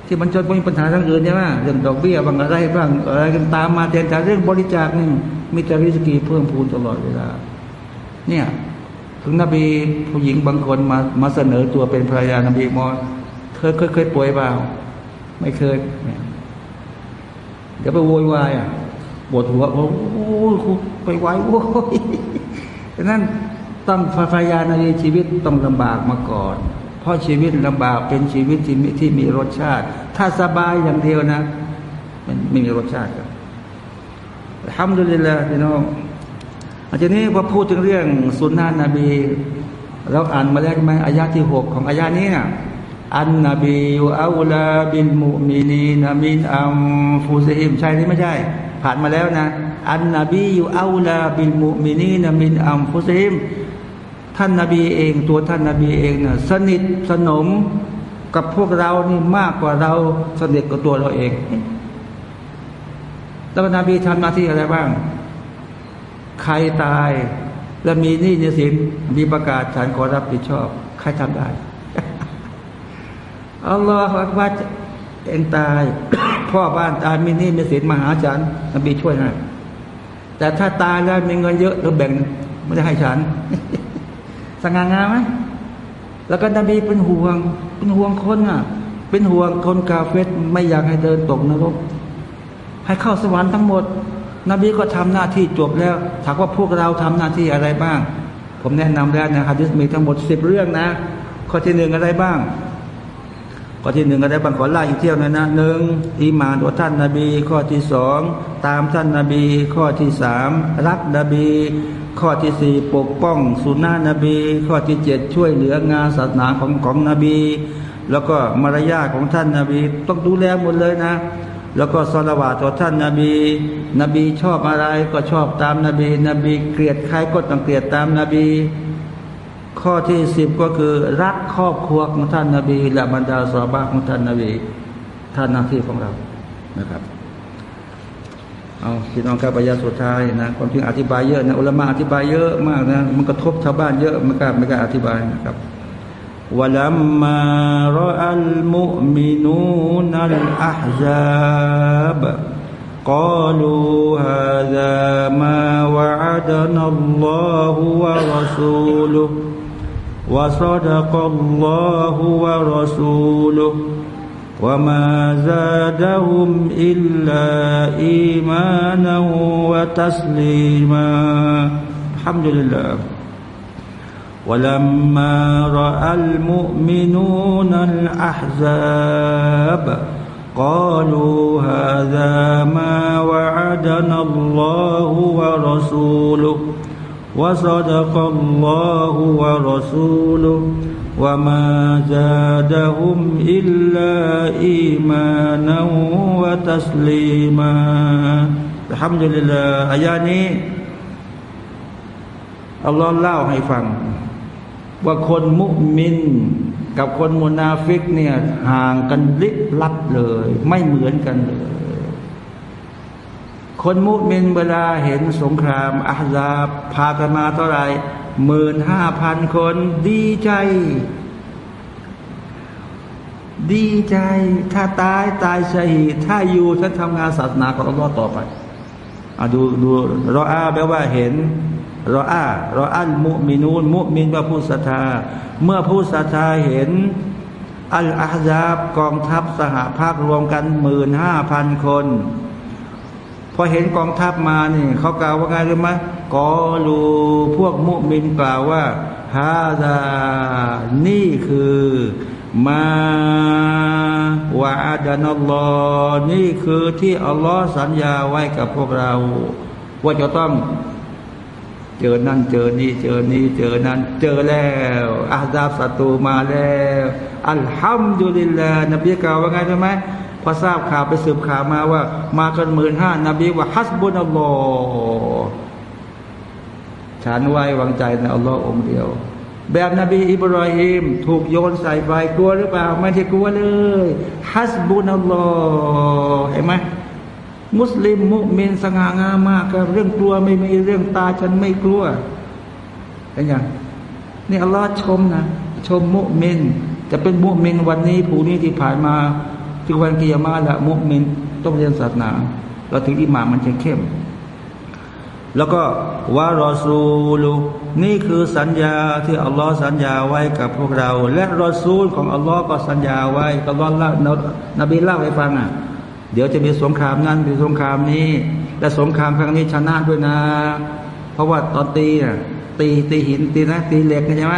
ที่มันจนมีปัญหาทางอื่นใช่ไหมเรื่องดอกเบี้ยบางอะไรบ้างอะไรกันตามมาแต่เรื่องบริจาคนี่มีแต่ริสกีเพิ่มพูนตลอดเวลา เนี่ยถึงนบีผู้หญิงบางคนมามาเสนอตัวเป็นภรรยานบีมอเคยเคยเคยป่วยเปล่าไม่เคยเดี๋ยวไปโวยวายอะปวดหัวโอ้โหไปไว้โว้ยดังนั้น ต้องภรรยาในชีวิตต้องลำบากมาก่อน เพราะชีวิตลำบากเป็นชีวิตที่มีที่มีรสชาติ ถ้าสบายอย่างเดียวนะ มันไม่มีรสชาติครับอัลฮัมดุลิลละพี่น้องอาจารย์นี้พอพูดถึงเรื่องสุนนะนบีเราอ่านมาแล้วไหมอายาที่หกของอายานี้นะالنبي أولى بالمؤمنين من أنفسهم ใช่หรือไม่ใช่ ผ่านมาแล้วนะ النبي أولى بالمؤمنين من أنفسهم ท่านนาบีเองตัวท่านนาบีเองนะ่ะสนิทสนมกับพวกเรานี่มากกว่าเราสนิทกับตัวเราเอง แล้วนบีทำหน้าที่อะไรบ้าง ใครตาย แล้วมีหนี้ในสินมีประกาศฉันขอรับผิดชอบ ใครทำได้อัลลอฮฺว่าเองตาย พ่อบ้านตายมีหนี้มีสินมาหาฉันนบีช่วยให้แต่ถ้าตายแล้วมีเงินเยอะเราแบ่งไม่ได้ให้ฉัน สง่างามไหมแล้วก็นบีเป็นห่วง เป็นห่วงคนอะ เป็นห่วงคนกาเฟตไม่อยากให้เดินตกนรก ให้เข้าสวรรค์ทั้งหมด นบีก็ทำหน้าที่จบแล้ว ถามว่าพวกเราทำหน้าที่อะไรบ้าง ผมแนะนำแล้วนะฮะดิษมีทั้งหมดสิบเรื่องนะ ข้อที่หนึ่งอะไรบ้าง ข้อที่หนึ่งอะไรบ้างขอไล่อีกเที่ยวนะนะหนึ่งอิมานต่อท่านนาบี ข้อที่สองตามท่านนาบี ข้อที่สามรักนบี ข้อที่สี่ปกป้องสุนนะนบี ข้อที่เจ็ดช่วยเหลืองานศาสนาของของนบี แล้วก็มารยาของท่านนาบีต้องดูแลหมดเลยนะ แล้วก็สละวาต่อท่านนาบี นบีชอบอะไรก็ชอบตามนาบี นบีเกลียดใครก็ต้องเกลียดตามนาบี ข้อที่สิบก็คือรักครอบครัวของท่านนาบี และบรรดาสาวบะของท่านนาบี ท่านหน้าที่ของเรานะครับ เอาพี่น้องครับประยาสุดท้ายนะความจริงอธิบายเยอะนะอุลามะอธิบายเยอะมากนะ มันกระทบชาวบ้านเยอะไม่กล้าไม่กล้าอธิบายนะครับ ولما رأى المؤمنون الأحزاب قالوا هذا ما وعدنا الله ورسوله وصدق الله ورسوله وما زادهم إلا إيمانا وتسليما الحمد لله ولما راى المؤمنون الاحزاب قالوا هذا ما وعدنا الله ورسوله وصدق الله ورسوله وما زادهم الا ايمانا وتسليما الحمد لله อายานี้อัลลอฮ์เล่าให้ฟังว่าคนมุมินกับคนมุนาฟิกเนี่ยห่างกันลิบลับเลย ไม่เหมือนกันเลย คนมุมินเวลาเห็นสงครามอาซาพากันมาเท่าไหร่ หมื่นห้าพันคนดีใจ ดีใจ ถ้าตายตายชหีถ้าอยู่ฉันทำงานศาสนาของอัลลอฮ์ต่อไปอะดูดูรออาแปลว่าเห็นรออารออัลมุมินูนมุมินว่าผู้ศรัทธา เมื่อผู้ศรัทธาเห็น อัลอาฮซาบกองทัพสหภาครวมกันหมื่นห้าพันคน พอเห็นกองทัพมานี่เขากล่าวว่าไงรู้ไหมกอลูพวกมุมินกล่าวว่าฮาซานี่คือมาวาดานอลลอนี่คือที่อัลลอฮ์สัญญาไว้กับพวกเรา ว่าจะต้อง เจอนั่นเจอนี่เจอนี่เจอนั้นเจอแล้วอาซาบศัตรูมาแล้ว อัลฮัมดุลิลลาห์นบีกล่าวว่าไงใช่ไหม พอทราบข่าวไปสืบข่าวมาว่า มากันหมื่นห้านบีว่าฮัสบุนอัลลอฮ์ฉันไว้วางใจในอัลลอฮ์องเดียว แบบนบีอิบรอฮิมถูกโยนใส่ไฟกลัวหรือเปล่า ไม่ใช่กลัวเลยฮัสบุนอัลลอฮ์เห็นไหมมุสลิมมุมินสง่างามมากครับเรื่องกลัวไม่มีเรื่องตาฉันไม่กลัวเห็นยังนี่อัลลอฮ์ชมนะชมมุมินจะเป็นมุมินวันนี้ผู้นี้ที่ผ่านมา ถึงวันกิยามาละมุมินต้องเรียนศาสนา เราถึงอิหมามมันจะเข้ม แล้วก็วารอซูลุนี่คือสัญญาที่อัลลอฮ์สัญญาไว้กับพวกเรา และรอซูลของอัลลอฮ์ก็สัญญาไว้อัลลอฮ์เล่านบีเล่าให้ฟังอะ เดี๋ยวจะมีสงครามนั้นมีสงครามนี้ และสงครามครั้งนี้ชนะด้วยนะ เพราะว่าตอนตีอะตีตีหินตีนะตีเหล็กใช่ไหม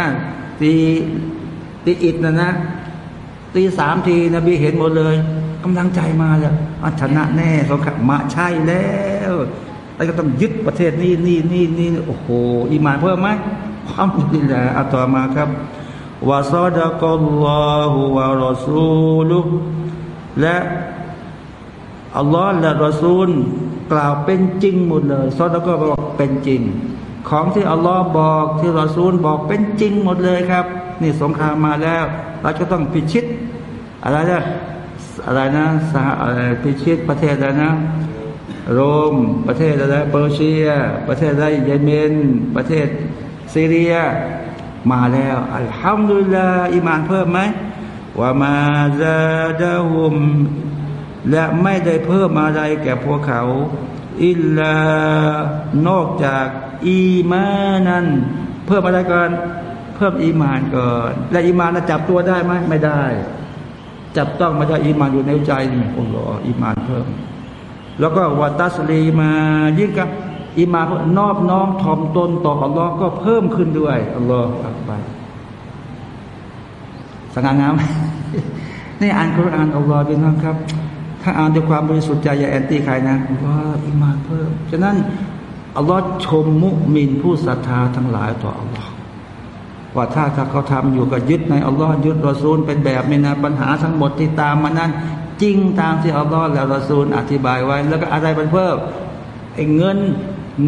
ตีตีอิฐนะนะ ตีสามทีนบีเห็นหมดเลยกำลังใจมาแล้วชนะแน่สงครามมาใช่แล้วแล้วก็ต้องยึดประเทศนี้นี่นี่นี่โอ้โหอิมานเพิ่มไหมความดีแหละเอาต่อมาครับวาซอดะกัลลอฮุวะรอซูลุและอัลลอฮ์และรอซูล กล่าวเป็นจริงหมดเลยซอดะก็บอกเป็นจริง ของที่อัลลอฮ์บอกที่รอซูลบอกเป็นจริงหมดเลยครับ นี่สงครามมาแล้ว เราจะต้องพิชิต อะไรนะอะไรนะสหพิชิตประเทศอะไรนะ โรมประเทศอะไรเปอร์เซีย ประเทศอะไรเยเมน ประเทศซีเรีย มาแล้วอัลฮัมดุลิลลาอิมานเพิ่มไหมว่ามาซาดะฮุมและไม่ได้เพิ่มอะไรแก่พวกเขา อิลลานอกจาก อีมานันเพิ่มอะไรก่อนเพิ่มอีมานก่อน และอีมานจับตัวได้ไหมไม่ได้ จับต้องม่ได้อีมานอยู่ในใจนี่โอ้โหอีมานเพิ่ม แล้วก็วัตัสลีมายิ่งกับอิมานนอบน้อมถ่อมตนต่ออัลลอฮ์ก็เพิ่มขึ้นด้วยอัลลอฮ์อักบารสง่างามนี่อ่านคุรานอัลลอฮ์ด้วยนะครับ ถ้าอ่านด้วยความบริสุทธิ์ใจอย่าแอนตี้ใครนะว่าอิมานเพิ่ม ฉะนั้น อัลลอฮ์ชมมุมินผู้ศรัทธาทั้งหลายต่ออัลลอฮ์ว่าถ้าถ้าเขาทำอยู่ก็ยึดในอัลลอฮ์ยึดรอซูลเป็นแบบนี้นะปัญหาทั้งหมดที่ตามมานั้น จริงตามที่อัลลอฮ์และรอซูลอธิบายไว้ แล้วก็อะไรมันเพิ่มไอ้เงิน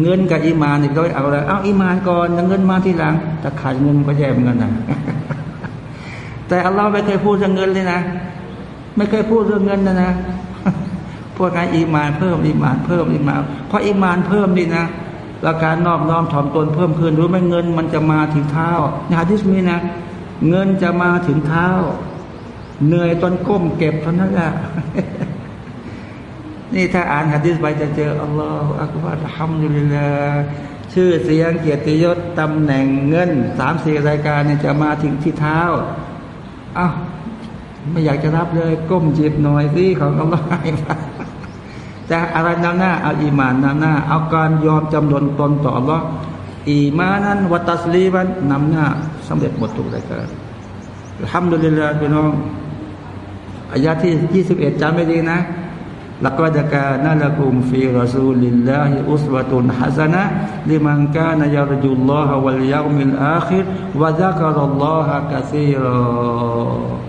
เงินกับอิมานนี่ก็เอาอะไรเอาอิมานก่อนเงินมาทีหลังถ้าขาดเงินก็แย่เหมือนกันนะแต่อัลลอฮ์ไม่เคยพูดเรื่องเงินเลยนะ ไม่เคยพูดเรื่องเงินนะนะ พวกการอิมานเพิ่มอิมานเพิ่มอิมานเพราะอิมานเพิ่มนี่นะแล้วการนอบน้อมถ่อมตนเพิ่มขึ้นรู้ไหมเงินมันจะมาถึงเท้าในฮะดิษมีนะ เงินจะมาถึงเท้า เหนื่อยตอนก้มเก็บเท่านั้นแหละนี่ถ้าอ่านหะดิษไปจะเจออัลลอฮฺอักบารฮัมดุลิลลาชื่อเสียงเกียรติยศตำแหน่งเงินสามสี่รายการเนี่ยจะมาถึงที่เท้าอ้าวไม่อยากจะรับเลย ก้มจีบหน่อยสิของอัลลอฮฺ แต่อะไรนำหน้าเอาอีมานนำหน้า เอาการยอมจำนนตนต่ออัลลอฮฺอีมานั้นวัตัสลีมันนำหน้าสำเร็จหมดทุกรายการทำดุลิลลาพี่น้องอายะที่ยี่สิบเอ็ดจำไม่ดีนะลักวดกานาลกุมฟีรอซูลิลลาฮิอุสวะตุนฮัสนะลิมันกานยารจุลลอฮะวัลยามิลอาคิรวะซักรัลลอฮะกะซีรอ